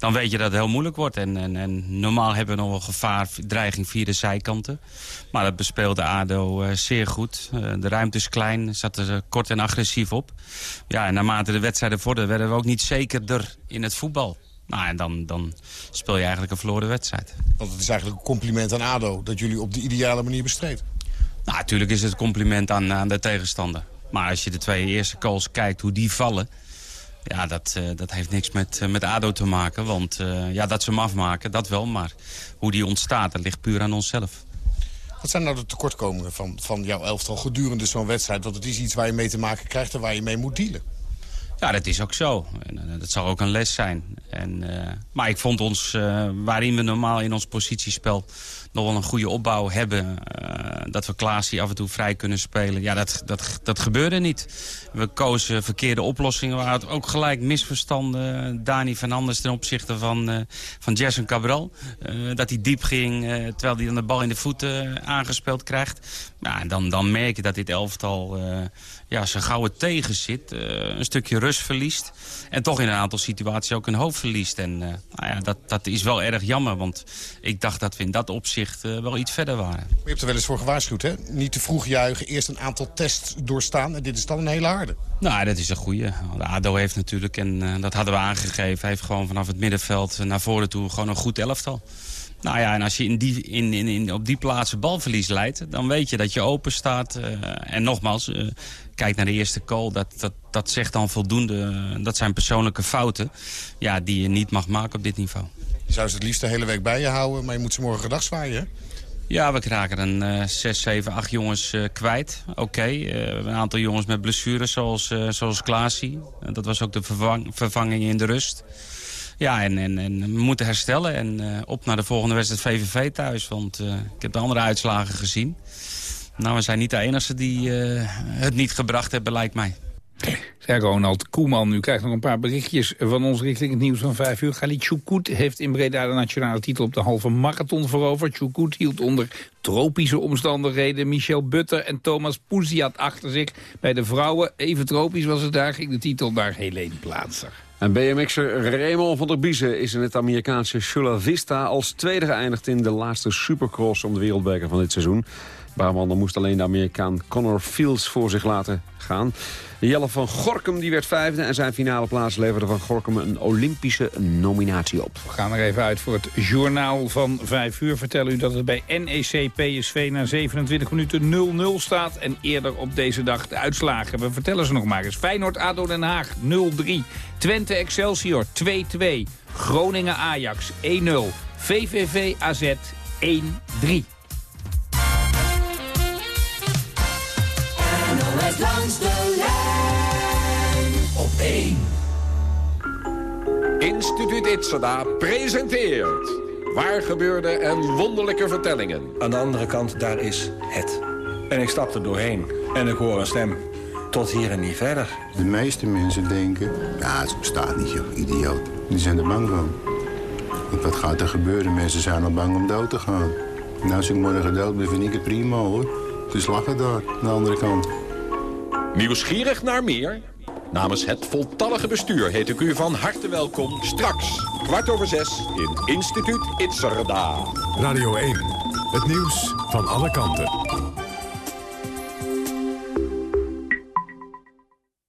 dan weet je dat het heel moeilijk wordt. En, en, en normaal hebben we nog wel gevaar, dreiging via de zijkanten. Maar dat bespeelde ADO uh, zeer goed. Uh, de ruimte is klein, zat er kort en agressief op. Ja, en naarmate de wedstrijden vorderden werden we ook niet zekerder in het voetbal. Nou, en dan, dan speel je eigenlijk een verloren wedstrijd. Want het is eigenlijk een compliment aan ADO dat jullie op de ideale manier bestreed. Nou, natuurlijk is het een compliment aan, aan de tegenstander. Maar als je de twee eerste calls kijkt, hoe die vallen... Ja, dat, uh, dat heeft niks met, uh, met ADO te maken. Want uh, ja, dat ze hem afmaken, dat wel. Maar hoe die ontstaat, dat ligt puur aan onszelf. Wat zijn nou de tekortkomingen van, van jouw elftal gedurende zo'n wedstrijd? Want het is iets waar je mee te maken krijgt en waar je mee moet dealen. Ja, dat is ook zo. En, dat zal ook een les zijn. En, maar ik vond ons, waarin we normaal in ons positiespel nog wel een goede opbouw hebben. Uh, dat we Klaasie af en toe vrij kunnen spelen. Ja, dat, dat, dat gebeurde niet. We kozen verkeerde oplossingen. We hadden ook gelijk misverstanden. Dani Fernandes ten opzichte van, uh, van Jason Cabral. Dat hij diep ging, terwijl hij dan de bal in de voeten aangespeeld krijgt. Ja, dan, dan merk je dat dit elftal ja, zijn gouden tegen zit. een stukje rust verliest. En toch in een aantal situaties ook een hoofd verliest. En nou ja, dat, dat is wel erg jammer. Want ik dacht dat we in dat opzicht uh, wel iets verder waren. je hebt er wel eens voor gewaarschuwd, hè? Niet te vroeg juichen, eerst een aantal tests doorstaan. En dit is dan een hele harde. Nou, dat is een goede. De ADO heeft natuurlijk, en dat hadden we aangegeven... heeft gewoon vanaf het middenveld naar voren toe gewoon een goed elftal. Nou ja, en als je in die, in, in, in, op die plaatsen balverlies leidt... dan weet je dat je open staat. Uh, en nogmaals, uh, kijk naar de eerste call. Dat, dat, dat zegt dan voldoende. Dat zijn persoonlijke fouten ja, die je niet mag maken op dit niveau. Je zou ze het liefst de hele week bij je houden, maar je moet ze morgen gedag zwaaien, Ja, we kraken een uh, 6, 7, 8 jongens uh, kwijt. Oké, okay. uh, een aantal jongens met blessures zoals, uh, zoals Klaasie. dat was ook de vervang vervanging in de rust. Ja, en, en, en we moeten herstellen en op naar de volgende wedstrijd VVV thuis. Want ik heb de andere uitslagen gezien. Nou, we zijn niet de enige die het niet gebracht hebben, lijkt mij. Zei Ronald Koeman. U krijgt nog een paar berichtjes van ons richting het nieuws van 5 uur. Galit Choukout heeft in Breda de nationale titel op de halve marathon veroverd. Choukout hield onder tropische omstandigheden Michel Butter en Thomas Pouziat achter zich. Bij de vrouwen, even tropisch was het daar, ging de titel naar Helene Plaatser. En BMX'er Raymond van der Biezen is in het Amerikaanse Chula Vista als tweede geëindigd in de laatste supercross om de wereldbeker van dit seizoen. Brabander moest alleen de Amerikaan Connor Fields voor zich laten gaan. Jelle van Gorkum die werd vijfde en zijn finale plaats leverde van Gorkum een Olympische nominatie op. We gaan er even uit voor het journaal van 5 uur. Vertellen u dat het bij NEC PSV na 27 minuten 0-0 staat. En eerder op deze dag de uitslagen. We vertellen ze nog maar eens. Feyenoord ADO Den Haag 0-3. Twente Excelsior 2-2. Groningen Ajax 1-0. VVV AZ 1-3. Instituut Itzada presenteert... Waar gebeurde en wonderlijke vertellingen. Aan de andere kant, daar is het. En ik stap er doorheen en ik hoor een stem. Tot hier en niet verder. De meeste mensen denken, ja, het bestaat niet, joh, idioot. Die zijn er bang van. Want wat gaat er gebeuren? Mensen zijn al bang om dood te gaan. Nou, als ik morgen dood ben, vind ik het prima, hoor. Dus lachen daar, aan de andere kant. Nieuwsgierig naar meer? Namens het voltallige bestuur heet ik u van harte welkom... straks, kwart over zes, in Instituut Itzerda. Radio 1, het nieuws van alle kanten.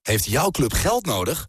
Heeft jouw club geld nodig?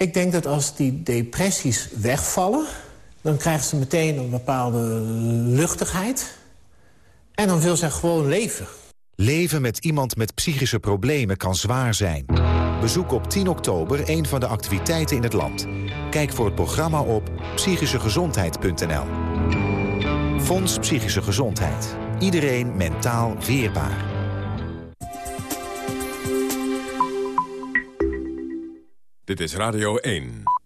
Ik denk dat als die depressies wegvallen... dan krijgen ze meteen een bepaalde luchtigheid. En dan wil ze gewoon leven. Leven met iemand met psychische problemen kan zwaar zijn. Bezoek op 10 oktober een van de activiteiten in het land. Kijk voor het programma op psychischegezondheid.nl. Fonds Psychische Gezondheid. Iedereen mentaal weerbaar. Dit is Radio 1.